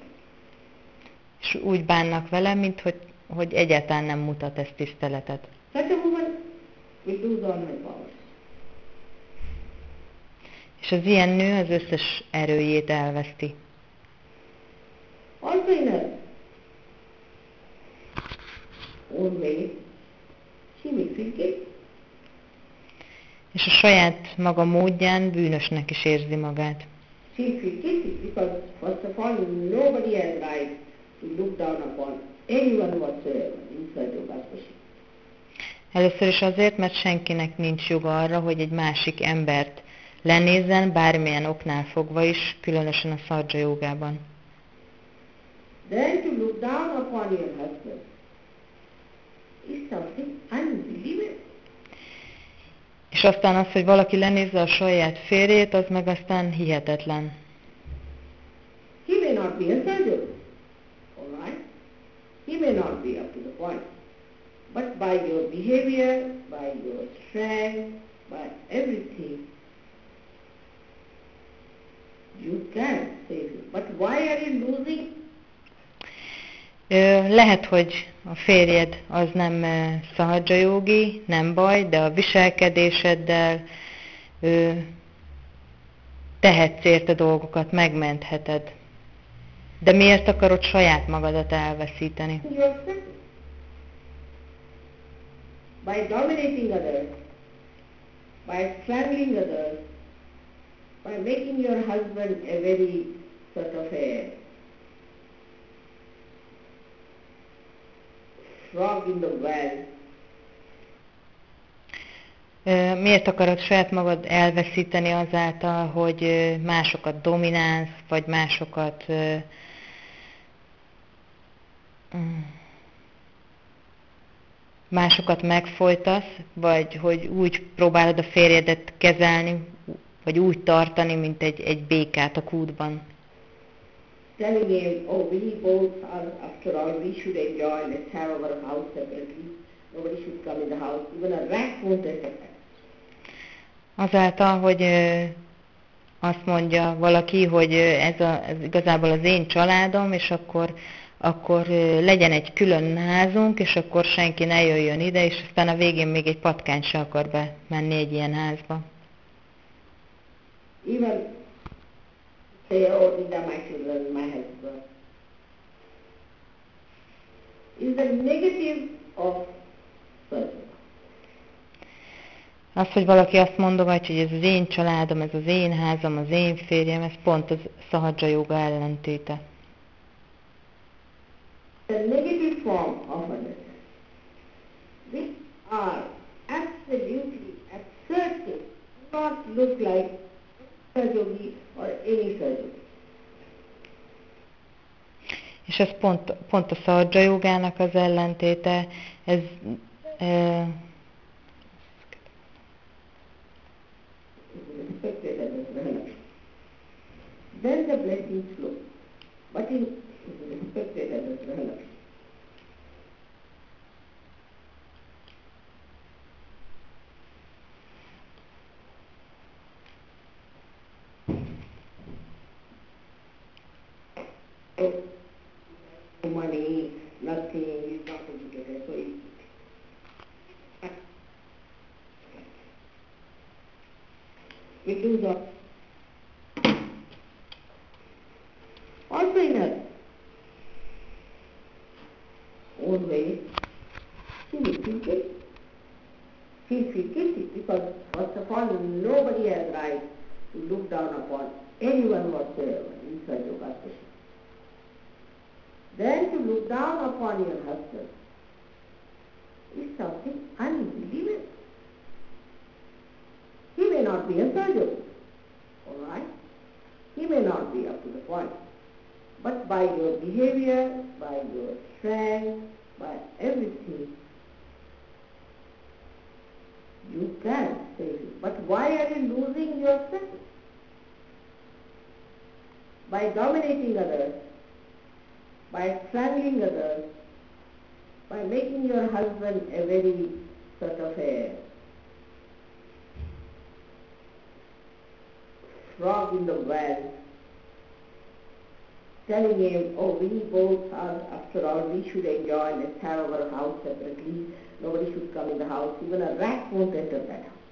A: És úgy bánnak vele, mint hogy, hogy egyáltalán nem mutat ez tiszteletet. És az ilyen nő az összes erőjét elveszti.
B: Also in her own way, she feel guilty.
A: És a saját maga módján bűnösnek is érzi magát.
B: She'll feel guilty because first of all nobody has right to look down upon anyone whatsoever in Satyogata
A: Először is azért, mert senkinek nincs joga arra, hogy egy másik embert lenézzen, bármilyen oknál fogva is, különösen a szarja jogában.
B: Then to look down upon your husband is something unbelievable.
A: És aztán az, hogy valaki lenézze a saját férjét, az meg aztán hihetetlen.
B: He may not be a surgeon, all right? He may not be up to the point. But by your behavior, by your strength, by everything, you can save him. But why are you losing?
A: Lehet, hogy a férjed az nem szahadzsa jogi, nem baj, de a viselkedéseddel tehetsz érte dolgokat, megmentheted. De miért akarod saját magadat elveszíteni?
B: By dominating others, by strangling others, by making your husband a very sort of a frog in the well.
A: Miért akarod saját magad elveszíteni azáltal, hogy másokat dominálsz, vagy másokat másokat megfolytasz, vagy hogy úgy próbálod a férjedet kezelni, vagy úgy tartani, mint egy, egy békát a kútban?
B: Telling him, oh, we both are, after all, we should enjoy, let's have our house separately. Nobody should come in the house. Even a rat won't enter
A: Azáltal, hogy azt mondja valaki, hogy ez, a, ez igazából az én családom, és akkor, akkor legyen egy külön házunk, és akkor senki ne jöjjön ide, és aztán a végén még egy patkány se akar bemenni egy ilyen házba.
B: Even these are my children, my husband. Is the negative of person.
A: Az, hogy valaki azt mondogatja, hogy ez az én családom, ez az én házam, az én férjem, ez pont az szahadzsa joga ellentéte.
B: The negative form of understanding. These are absolutely absurd not look like or any surgery.
A: És ez pont, pont a szardzsa jogának az ellentéte, ez e,
B: Then the blessings flow. But in a money, nothing is not educated. So it, we do that. Also in her own guilty. She will feel guilty because first of all, nobody has right to look down upon anyone whatsoever in such a position. Then to look down upon your husband is something unbelievable. He may not be a surgeon, all right? He may not be up to the point. But by your behavior, by your strength, by everything, you can save it. But why are you losing yourself? By dominating others, by strangling others, by making your husband a very sort of a frog in the well, telling him, oh, we both are, after all, we should enjoy, let's have our house separately, nobody should come in the house, even a rat won't enter that house.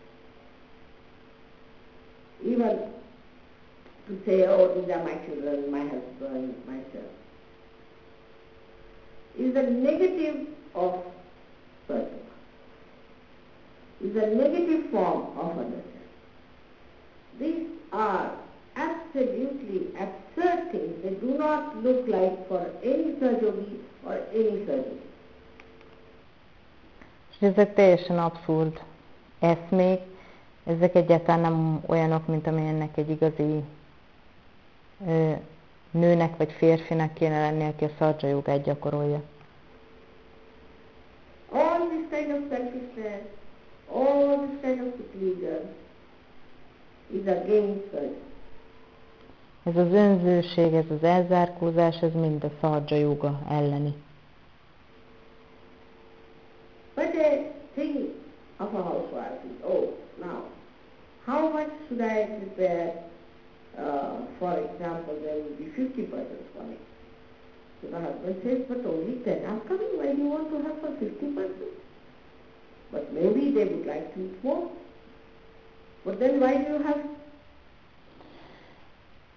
B: Even to say, oh, these are my children, my husband, myself is a negative of person, is a negative form of understanding. These are absolutely absurd things. They do not look like for any surgery or any surgery.
A: És ezek teljesen abszurd eszmék, ezek egyáltalán nem olyanok, mint amilyennek egy igazi ö, nőnek vagy férfinak kéne lenni, aki a szardzsa jogát gyakorolja.
B: All this kind of selfishness, all this kind of seclusion is against surgery.
A: Ez az önzőség, ez az elzárkózás, ez mind a szardzsa joga elleni.
B: But a thing of a housewife is, oh, now, how much should I prepare? Uh, for example, there will be 50 persons coming. So the husband says, but only 10 are coming. Why do you want to have for 50 persons? But maybe they would like to eat more. But then why do you have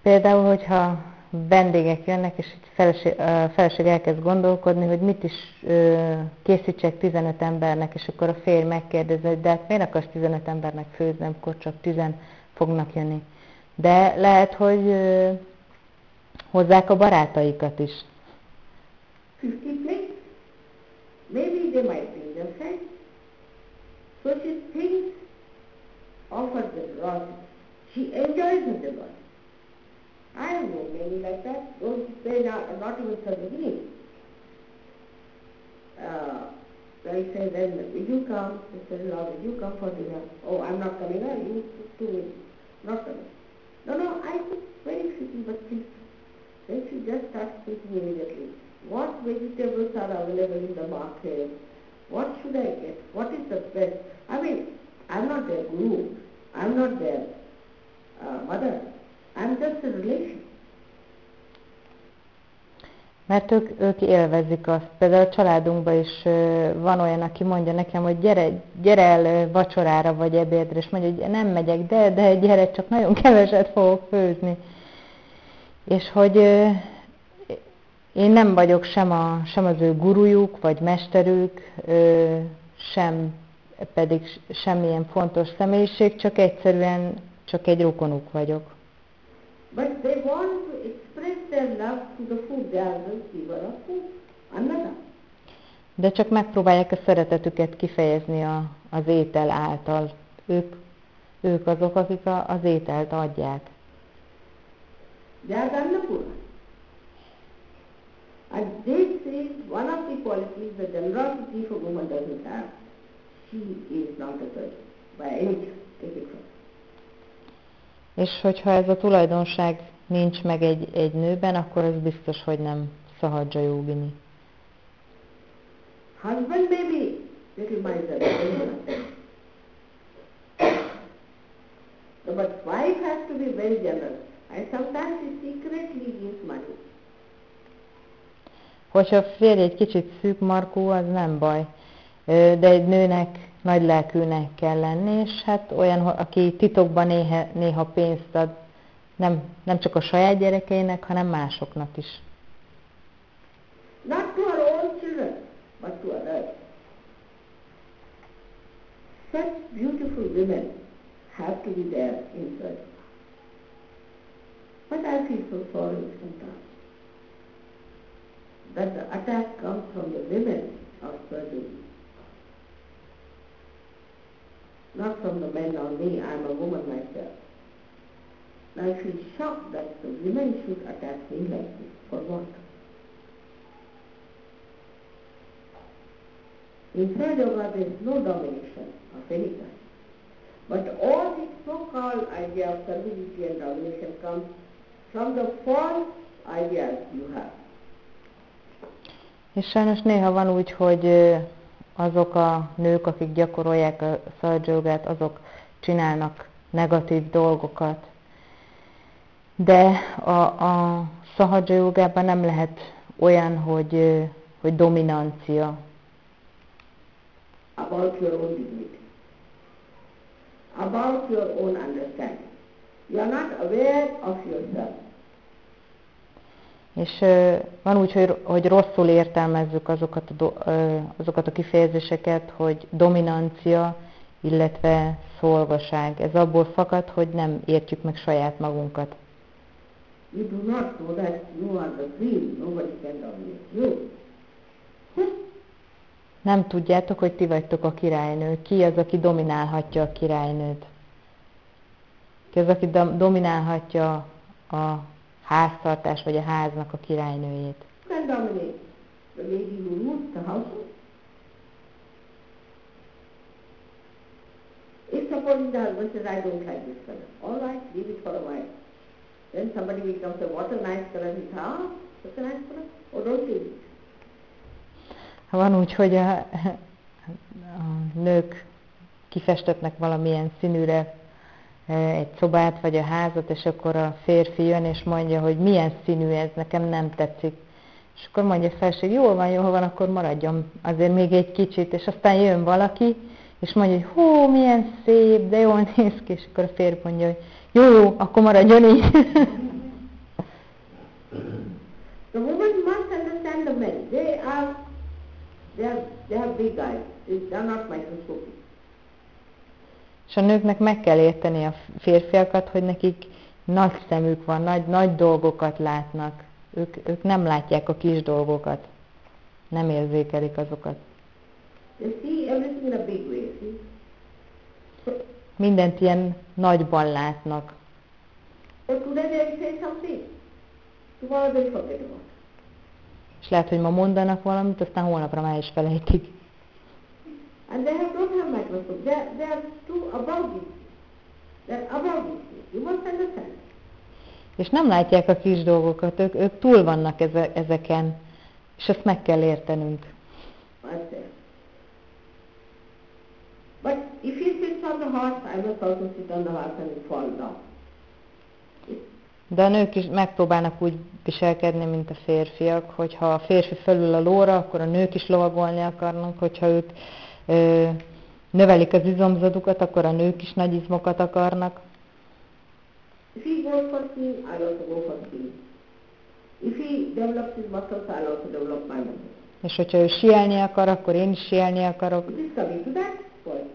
A: Például, hogyha vendégek jönnek, és egy feleség, a feleség elkezd gondolkodni, hogy mit is ö, készítsek 15 embernek, és akkor a férj megkérdezi, hogy de hát miért akarsz 15 embernek főzni, amikor csak 10 fognak jönni. De lehet, hogy hozzák a barátaikat is.
B: 50 plates? Maybe they might bring their friends. So she thinks of her generosity. She enjoys her generosity. I have known many like that. Those they are not even the beginning. Uh, I say then, will you come? Sister-in-law, will you come for dinner? Oh, I'm not coming. No, you will not coming. No, no, I cook very simple but. Then she just starts thinking immediately. What vegetables are available in the market? What should I get? What is the best? I mean, I'm not their guru. I'm not their uh, mother. I'm just a relation.
A: Mert ők, ők élvezik azt. Például a családunkban is van olyan, aki mondja nekem, hogy gyere, gyere el vacsorára vagy ebédre, és mondja, hogy nem megyek, de, de gyere, csak nagyon keveset fogok főzni. És hogy én nem vagyok sem, a, sem az ő gurujuk, vagy mesterük, sem pedig semmilyen fontos személyiség, csak egyszerűen csak egy rokonuk vagyok.
B: But they want to express their love to the food. They are the giver of food. Annada.
A: De csak megpróbálják a szeretetüket kifejezni a, az étel által. Ők, ők azok, akik a, az ételt adják.
B: They are Annapurna. And this is one of the qualities the generosity for woman doesn't have. She is not a by any. Take it from.
A: És hogyha ez a tulajdonság nincs meg egy, egy nőben, akkor az biztos, hogy nem szahadzsa jogini.
B: Husband may be little so, but wife has to be very generous. And sometimes she secretly gives money.
A: Hogyha férj egy kicsit szűk markú, az nem baj. De egy nőnek nagy lelkűnek kell lenni, és hát olyan, aki titokban néha, néha pénzt ad, nem, nem csak a saját gyerekeinek, hanem másoknak is.
B: Not to her own children, but to others. Such beautiful women have to be there in church. But I feel so sorry sometimes that the attack comes from the women of surgery. Not from the men or me, I'm a woman myself. And I feel shocked that the women should attack me like this. For what? Inside yoga there is no domination of any kind. But all this so-called idea of servility and domination comes from the false ideas you have.
A: És sajnos néha van azok a nők, akik gyakorolják a szardzsógát, azok csinálnak negatív dolgokat. De a, a jogában nem lehet olyan, hogy, hogy dominancia.
B: about your own dignity, about your own understanding. You are not aware of yourself.
A: És van úgy, hogy, hogy rosszul értelmezzük azokat a, azokat a kifejezéseket, hogy dominancia, illetve szolgaság. Ez abból fakad, hogy nem értjük meg saját magunkat.
B: You do not know that you are the queen, nobody can dominate you.
A: Nem tudjátok, hogy ti vagytok a királynő. Ki az, aki dominálhatja a királynőt? Ki az, aki dominálhatja a háztartás vagy a háznak a királynőjét?
B: Can dominate the lady who rules the household. If suppose the husband says, I don't like this color, all right, leave it for a while. Then somebody will come and say, what a nice color. He says, ah, such a nice color. Oh, don't leave it.
A: Van úgy, hogy a, a nők kifestetnek valamilyen színűre egy szobát vagy a házat, és akkor a férfi jön és mondja, hogy milyen színű ez, nekem nem tetszik. És akkor mondja a felség, jól van, jól van, akkor maradjon azért még egy kicsit, és aztán jön valaki, és mondja, hogy hú, milyen szép, de jól néz ki, és akkor a férfi mondja, hogy jó, jó, akkor maradjon így.
B: The woman must understand the men. They are, they are, they have big eyes. They are not microscopic.
A: És a nőknek meg kell érteni a férfiakat, hogy nekik nagy szemük van, nagy, nagy dolgokat látnak. Ők, ők nem látják a kis dolgokat. Nem érzékelik azokat. Mindent ilyen nagyban látnak. És lehet, hogy ma mondanak valamit, aztán holnapra már is felejtik.
B: And they have don't have microscope. They are, they are too above this. They are above this. You must understand.
A: És nem látják a kis dolgokat, ők, ők túl vannak eze, ezeken, és ezt meg kell értenünk.
B: It. But if he sits on the horse, I must also sit on the horse and fall down.
A: De a nők is megpróbálnak úgy viselkedni, mint a férfiak, hogyha a férfi fölül a lóra, akkor a nők is lovagolni akarnak, hogyha ők növelik az izomzatukat, akkor a nők is nagy izmokat akarnak.
B: If he goes for skiing, I'll also go for skiing. If he develops his muscles, I'll also develop my muscles.
A: És hogyha ő sielni akar, akkor én is sielni akarok.
B: It is coming to that point.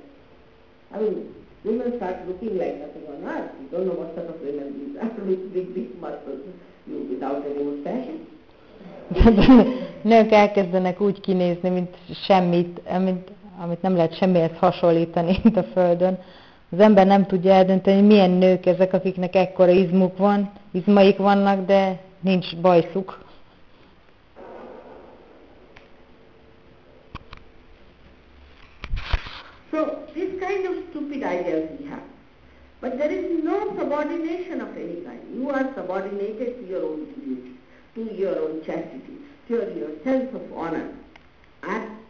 B: I mean, women start looking like nothing on earth. You don't know what sort of women these are with big, big muscles, you without any mustache.
A: Nők elkezdenek úgy kinézni, mint semmit, mint, amit nem lehet semmihez hasonlítani itt a Földön. Az ember nem tudja eldönteni, hogy milyen nők ezek, akiknek ekkora izmuk van, izmaik vannak, de nincs bajszuk.
B: So, this kind of stupid ideas we have. But there is no subordination of any kind. You are subordinated to your own duty, to your own chastity, to your, sense of honor. And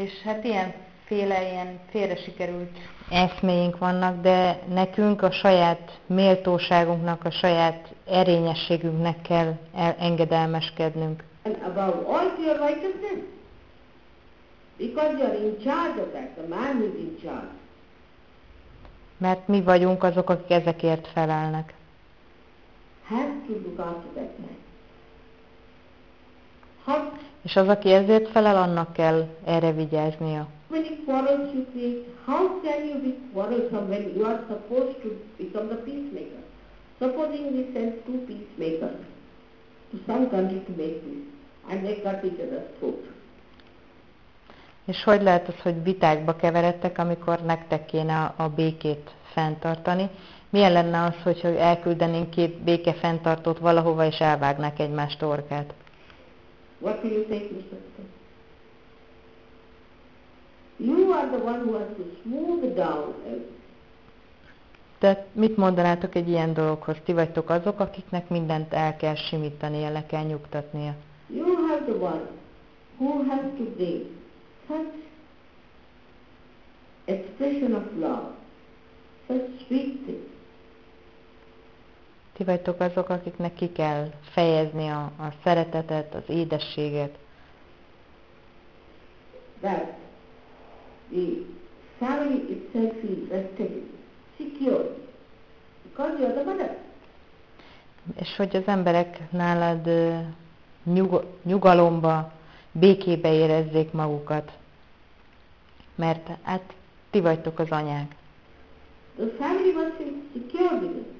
A: És hát ilyen féle, ilyen félre sikerült eszméink vannak, de nekünk a saját méltóságunknak, a saját erényességünknek kell engedelmeskednünk.
B: and above all to your righteousness. Because you are in charge of that, the man is in charge.
A: Mert mi vagyunk azok, akik ezekért felelnek.
B: has to look after that man. How
A: És az, aki ezért felel, annak kell erre vigyáznia.
B: many quarrels you create? How can you be quarrelsome when you are supposed to become the peacemaker? Supposing we send two peacemakers to some country to make peace, and they cut each other's throat.
A: És hogy lehet az, hogy vitákba keveredtek, amikor nektek kéne a, békét fenntartani? Milyen lenne az, hogyha elküldenénk két béke fenntartót valahova, és elvágnák egymás torkát?
B: What will you say, Mr. Singh? You are the one who has to smooth down everything.
A: Tehát mit mondanátok egy ilyen dologhoz? Ti vagytok azok, akiknek mindent el kell simítania, le kell nyugtatnia.
B: You have the one who has to bring such expression of love, such sweet things.
A: Ti vagytok azok, akiknek ki kell fejezni a, a szeretetet, az édességet,
B: that the family itself is rested, secure, because you are the mother.
A: és hogy az emberek nálad nyug, nyugalomba, békébe érezzék magukat. Mert hát ti vagytok az anyák.
B: The family must feel secure with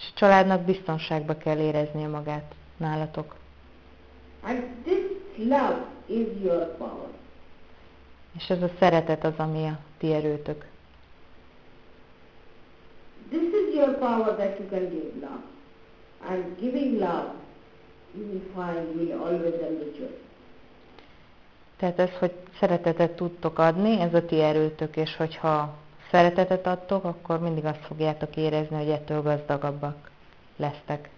A: És családnak biztonságba kell éreznie magát nálatok.
B: And this love is your power.
A: És ez a szeretet az, ami a ti erőtök.
B: This is your power that you can give love. And giving love, you will find will always enrich you.
A: Tehát ez, hogy szeretetet tudtok adni, ez a ti erőtök, és hogyha szeretetet adtok, akkor mindig azt fogjátok érezni, hogy ettől gazdagabbak lesztek.